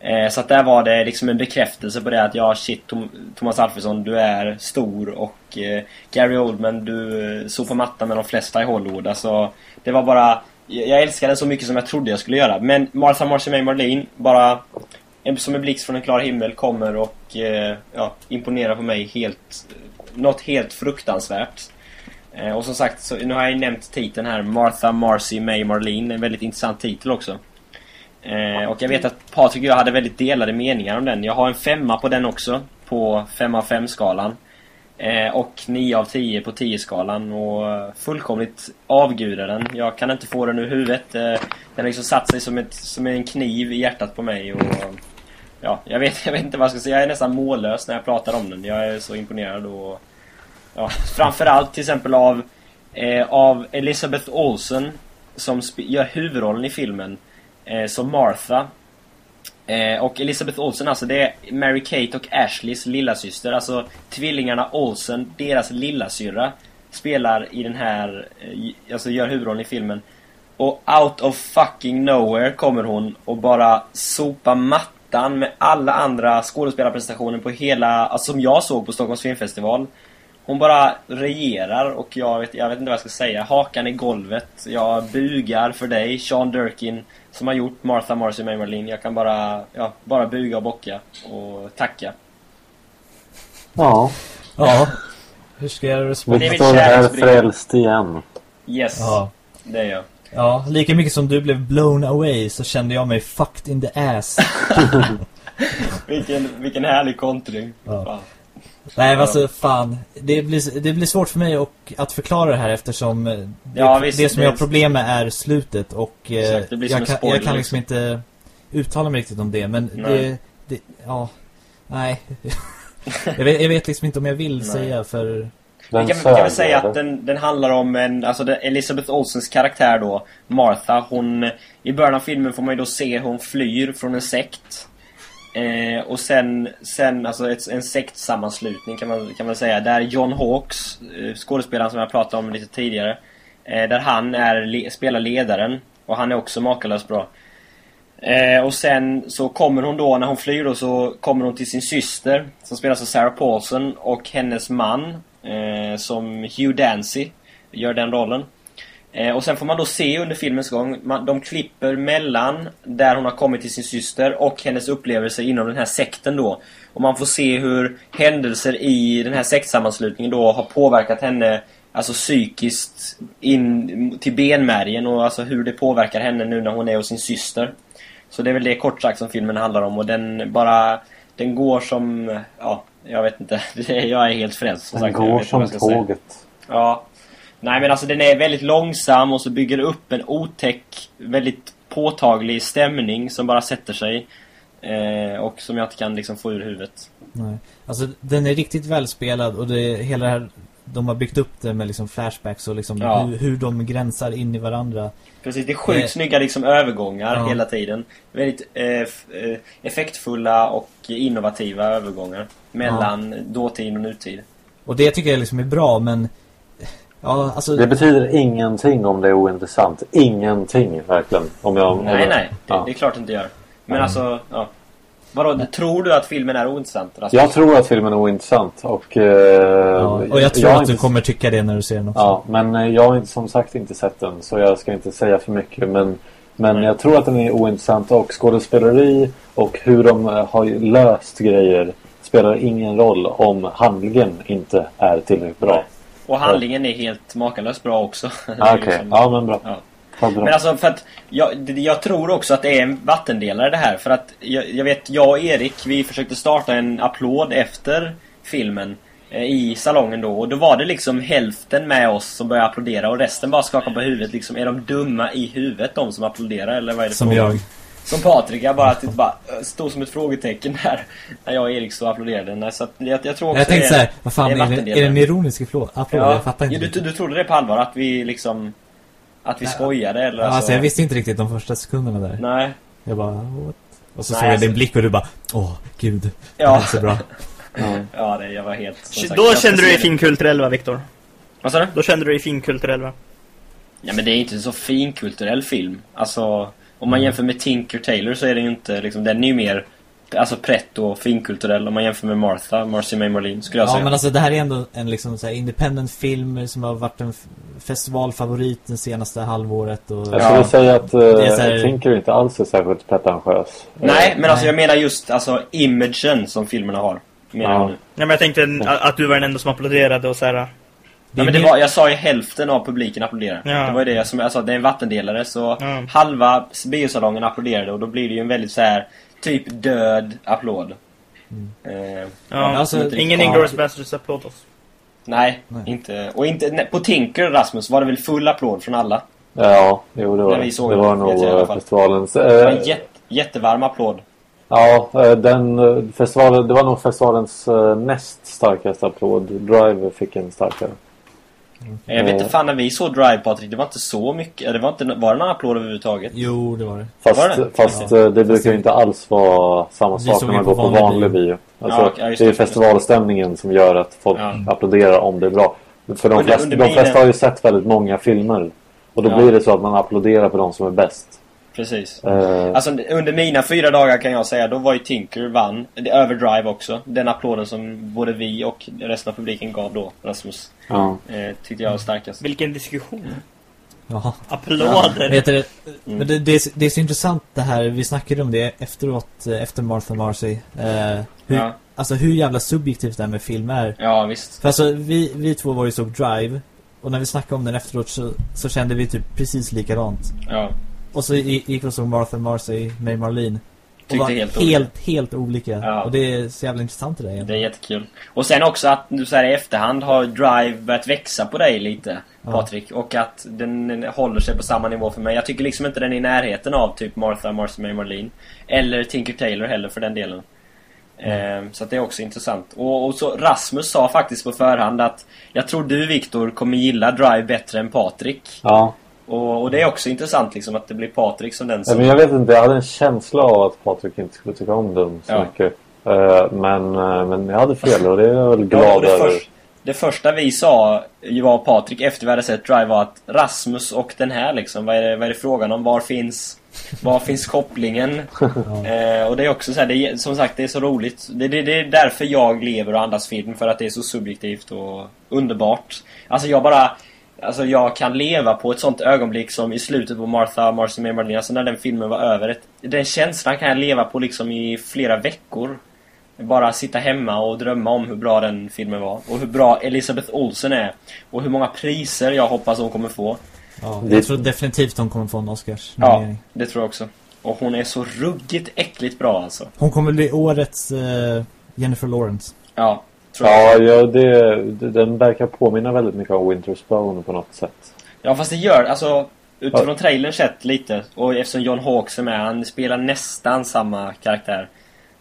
Eh, så att där var det liksom en bekräftelse på det att ja shit Tom Thomas Alfredsson du är stor och eh, Gary Oldman du eh, sopar mattan med de flesta i Hollywood. Alltså det var bara jag älskade den så mycket som jag trodde jag skulle göra. Men Martha Marcy May Marlene bara som en blixt från en klar himmel kommer och eh, ja, imponerar på mig helt något helt fruktansvärt. Eh, och som sagt, så, nu har jag nämnt titeln här. Martha Marcy May Marlene. En väldigt intressant titel också. Eh, och jag vet att Patrik och jag hade väldigt delade meningar om den. Jag har en femma på den också. På 5 av 5 skalan. Eh, och 9 av 10 på 10-skalan och fullkomligt avgudar den. Jag kan inte få den ur huvudet. Eh, den har liksom satt sig som, ett, som en kniv i hjärtat på mig och... Ja, jag vet, jag vet inte vad jag ska säga. Jag är nästan mållös när jag pratar om den. Jag är så imponerad och... Ja, framförallt till exempel av, eh, av Elizabeth Olsen som gör huvudrollen i filmen eh, som Martha. Eh, och Elizabeth Olsen alltså det är Mary-Kate och Ashleys lillasyster. Alltså tvillingarna Olsen, deras lillasyrra spelar i den här, eh, alltså gör huvudrollen i filmen. Och out of fucking nowhere kommer hon och bara sopa mattan med alla andra skådespelarprestationer på hela, alltså som jag såg på Stockholms filmfestival. Hon bara regerar och jag vet, jag vet inte vad jag ska säga. Hakan i golvet. Jag bugar för dig, Sean Durkin, som har gjort Martha Marcy May Marlene. Jag kan bara, ja, bara buga och bocka och tacka. Ja. Ja. Hur ska jag respondera? Viktor är frälst igen. Yes, ja. det är jag. Ja, lika mycket som du blev blown away så kände jag mig fucked in the ass. vilken, vilken härlig kontring. Ja. Nej, alltså fan. Det blir, det blir svårt för mig att, att förklara det här eftersom det, ja, visst, det som jag har problem med är slutet och Exakt, eh, jag, kan, jag kan liksom inte uttala mig riktigt om det. Men det, det, ja, nej. jag, vet, jag vet liksom inte om jag vill nej. säga för... Vi kan, kan väl säga att den, den handlar om en, alltså Elisabeth Olsens karaktär då, Martha, hon, i början av filmen får man ju då se hon flyr från en sekt. Eh, och sen, sen alltså ett, en sektsammanslutning kan man, kan man säga. Där John Hawks, eh, skådespelaren som jag pratade om lite tidigare. Eh, där han är, le, spelar ledaren. Och han är också makalöst bra. Eh, och sen så kommer hon då, när hon flyr då, så kommer hon till sin syster. Som spelas av Sarah Paulson. Och hennes man, eh, som Hugh Dancy, gör den rollen. Eh, och sen får man då se under filmens gång, man, de klipper mellan där hon har kommit till sin syster och hennes upplevelser inom den här sekten då. Och man får se hur händelser i den här sektsammanslutningen då har påverkat henne Alltså psykiskt in till benmärgen och alltså hur det påverkar henne nu när hon är hos sin syster. Så det är väl det kort sagt som filmen handlar om och den bara... Den går som... Ja, jag vet inte. Jag är helt frälst som den sagt. Den går som tåget. Säga. Ja, Nej men alltså den är väldigt långsam och så bygger upp en otäck, väldigt påtaglig stämning som bara sätter sig. Eh, och som jag inte kan liksom få ur huvudet. Nej. Alltså den är riktigt välspelad och det hela det här de har byggt upp det med liksom flashbacks och liksom ja. hur, hur de gränsar in i varandra. Precis, det är sjukt eh, snygga liksom övergångar ja. hela tiden. Väldigt eh, eh effektfulla och innovativa övergångar mellan ja. dåtid och nutid. Och det tycker jag liksom är bra men Ja, alltså... Det betyder ingenting om det är ointressant. Ingenting, verkligen. Om jag, nej, nej. Det, ja. det är klart det inte gör. Men mm. alltså, ja. Vadå, tror du att filmen är ointressant? Rasmus? Jag tror att filmen är ointressant. Och, eh, ja, och jag tror jag att du kommer tycka det när du ser den också. Ja, men eh, jag har som sagt inte sett den. Så jag ska inte säga för mycket. Men, men jag tror att den är ointressant. Och skådespeleri och hur de eh, har löst grejer spelar ingen roll om handlingen inte är tillräckligt bra. Och handlingen är helt makalöst bra också. Ah, okej, okay. liksom, ja men bra. Ja. Men alltså för att jag, jag, tror också att det är en vattendelare det här. För att jag, jag, vet, jag och Erik, vi försökte starta en applåd efter filmen eh, i salongen då. Och då var det liksom hälften med oss som började applådera och resten bara skakade på huvudet. Liksom, är de dumma i huvudet de som applåderar? Eller vad är det Som jag. Som Patrik, jag bara, typ bara stod som ett frågetecken där när jag och Erik så applåderade. Nej, så att, jag, jag tror också Jag tänkte såhär, vad fan, är, det, är det en ironisk applåd? ja, jag fattar inte. Ja, du, du trodde det på allvar, att vi liksom... Att vi skojade eller ja, alltså, jag visste inte riktigt de första sekunderna där. Nej. Jag bara, what? Och så Nej, såg jag alltså... din blick och du bara, åh, gud. Ja. Det är så bra. Ja. Ja, det, jag var helt... sagt, Då kände du dig finkulturell va, Viktor? Vad sa du? Då kände du dig finkulturell va? Ja, men det är inte en så finkulturell film. Alltså, om man jämför med Tinker Taylor så är den ju inte liksom, den är ju mer alltså pretto och finkulturell om man jämför med Martha, Marcy May Marlene skulle jag Ja säga. men alltså det här är ändå en liksom så här independent film som har varit en festivalfavorit det senaste halvåret och Jag Ja. skulle säga att så här- uh, Tinker inte alls är särskilt pretentiös. Nej, men alltså Nej. jag menar just alltså imagen som filmerna har. Menar Ja. nu. Ja, men jag tänkte att du var den enda som applåderade och så här. Ja, men det var, jag sa ju hälften av publiken applåderade. Ja. Det var ju det som jag sa, det är en vattendelare så Ja. halva biosalongen applåderade och då blir det ju en väldigt så här typ död applåd. Eh, Ja, alltså, ingen. Inglourious Basterds applåd oss. Nej, Nej. inte. Och inte, nej, på Tinker Rasmus var det väl full applåd från alla. Ja, jo det var såg det. det, var nog jag eh, festivalens... Det var eh, en jätte, jättevarm applåd. Ja, eh, den eh, festivalen, det var nog festivalens eh, näst starkaste applåd. Drive fick en starkare. Jag vet inte fan när vi såg Drive Patrik, det var inte så mycket. Det var inte, var det någon applåd överhuvudtaget? Jo, det var det. Fast, Var det? fast Ja. eh, det brukar ju inte alls vara samma Vi sak när ju man går på vanlig bio. bio. Alltså, Ja, det är det. festivalstämningen som gör att folk Ja. applåderar om det är bra. För de, Under- flesta, under de flesta har ju sett väldigt många filmer. Och då Ja. blir det så att man applåderar på de som är bäst. Precis. Eh, Alltså under mina fyra dagar kan jag säga, då var ju Tinker vann. Det över Drive också. Den applåden som både vi och resten av publiken gav då, Rasmus. ja. Eh, tyckte jag var starkast. Vilken diskussion. Jaha. Applåder. Vet du, Mm. men det, det, är, så- det är så intressant det här, vi snackade om det efteråt, eh, efter Martha Marcy. Eh, hur, Ja. Alltså hur jävla subjektivt det här med film är. Ja, visst. För alltså vi, vi två var ju såg Drive, och när vi snackade om den efteråt så, så kände vi typ precis likadant. Ja. Och så gi- gick och såg Martha Marcy, May Marlene. Och Tyckte var helt helt, helt, olika. Ja. Och det är så jävla intressant det där Det är egentligen. jättekul. Och sen också att du så här i efterhand har Drive börjat växa på dig lite, Ja. Patrik. Och att den håller sig på samma nivå för mig. Jag tycker liksom inte den är i närheten av typ Martha, Marcy May Marlene. Eller Tinker Taylor heller för den delen. Eh, så att det är också intressant. Och, och så Rasmus sa faktiskt på förhand att jag tror du Viktor kommer gilla Drive bättre än Patrik. ja. Och, och det är också intressant liksom att det blir Patrik som den Ja, som... Men jag vet inte, jag hade en känsla av att Patrik inte skulle tycka om den så Ja. mycket. Eh, men, eh, men jag hade fel och det är jag väl Ja, glad det, över. först, det första vi sa, jag och Patrik, efter vi hade sett Drive var att Rasmus och den här liksom, vad är det, vad är det frågan om? Var finns, var finns kopplingen? Eh, och det är också så här, det är, som sagt, det är så roligt. Det, det, det är därför jag lever och andas film, för att det är så subjektivt och underbart. Alltså jag bara... Alltså jag kan leva på ett sånt ögonblick som i slutet på Martha, Marcy May Marlene, alltså när den filmen var över. Den känslan kan jag leva på liksom i flera veckor. Bara sitta hemma och drömma om hur bra den filmen var. Och hur bra Elisabeth Olsen är. Och hur många priser jag hoppas hon kommer få. Ja, Det- jag tror definitivt hon kommer få en Oscars Ja, det tror jag också. Och hon är så ruggigt äckligt bra alltså. Hon kommer bli årets eh, Jennifer Lawrence. Ja. Ja, ja det, den verkar påminna väldigt mycket om Winter's Bone på något sätt. Ja, fast det gör, alltså utifrån trailern sett lite. Och eftersom John Hawkes är med, han spelar nästan samma karaktär.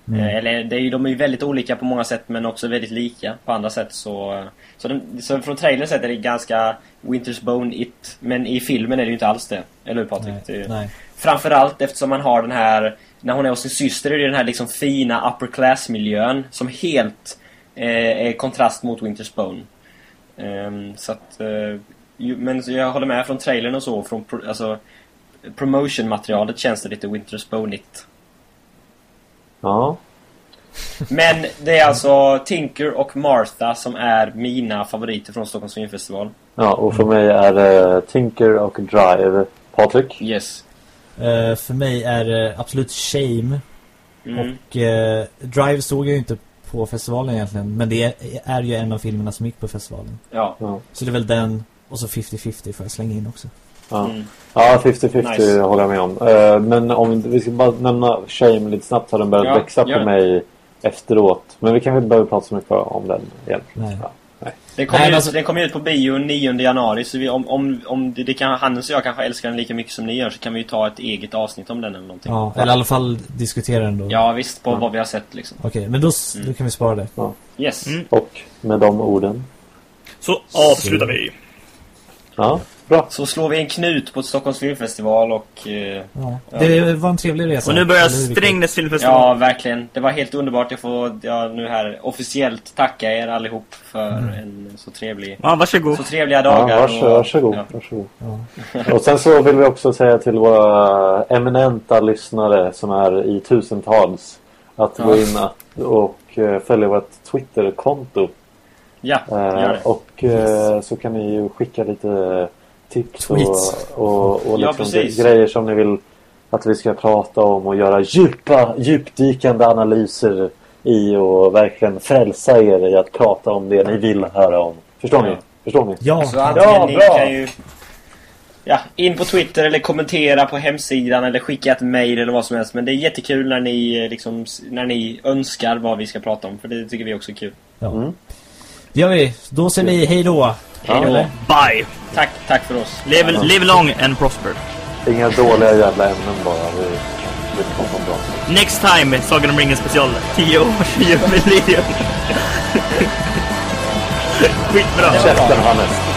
Mm. Eh, eller det är ju, de är ju väldigt olika på många sätt men också väldigt lika på andra sätt så... Så, den, så från trailern sett är det ganska Winter's Bone It. Men i filmen är det ju inte alls det. Eller hur Patrik? Nej, ju- nej. Framförallt eftersom man har den här När hon är hos sin syster är det den här liksom fina upper class miljön Som helt är kontrast mot Winter's Bone Ehm, Så att eh, ju, Men jag håller med från trailern och så från pro, alltså, Promotion-materialet känns det lite Winter's Bone-igt Ja, Men det är alltså Tinker och Martha som är mina favoriter från Stockholms filmfestival ja och för mig är det Tinker och Drive. Patrik? Yes Eh, för mig är det absolut Shame. mm. Och eh, Drive såg jag ju inte på festivalen egentligen. Men det är, är ju en av filmerna som gick på festivalen. Ja, Ja, Så det är väl den och så 50-50 får jag slänga in också. ja. mm. ja 50-50 Nice. håller jag med om. Eh, men om vi ska bara nämna Shame lite snabbt har den börjat Ja, växa på mig efteråt. Men vi kanske inte behöver prata så mycket om den igen. Nej. Ja, nej. Den kommer Nej, ut, alltså- den kommer ut på bio 9 januari så vi, om, om, om det, det kan, Hannes och jag kanske älskar den lika mycket som ni gör så kan vi ju ta ett eget avsnitt om den eller någonting. Ja, eller i alla fall diskutera den då. Ja visst, på Ja. vad vi har sett liksom. Okej, men då, Mm. då kan vi spara det. Yes. Mm. Och med de orden. Så avslutar vi. Ja, Bra. Så slår vi en knut på Stockholms filmfestival och... Eh, Ja. Det var en trevlig resa. Och nu börjar? Strängnäs filmfestival. ja, verkligen. Det var helt underbart. Jag får ja, nu här officiellt tacka er allihop för en så trevlig... Ja, varsågod. Så trevliga Ja, dagar. varsågod. och- varsågod, ja. varsågod. Ja. Och sen så vill vi också säga till våra eminenta lyssnare som är i tusentals att Ja. gå in och eh, följa vårt Twitter-konto. Ja, Eh, gör det. och eh, så kan ni ju skicka lite tips och, och, och Ja, liksom precis. grejer som ni vill att vi ska prata om och göra djupa, djupdykande analyser i och verkligen frälsa er i att prata om det ni vill höra om. Förstår Ja. ni? Förstår ni? Ja, Så Ja, ni bra. kan ju... Ja, in på Twitter eller kommentera på hemsidan eller skicka ett mail eller vad som helst. Men det är jättekul när ni, eh, liksom, när ni önskar vad vi ska prata om. För det tycker vi också är kul. ja. Mm. Det gör vi. Då säger vi hej då. Hej då. Bye! Tack, tack för oss. Live, live long and prosper. Inga dåliga jävla ämnen bara. Vi, vi bra. Next time, Sagan om ringen special. 10 års jubileum. Skitbra. Käften Hannes.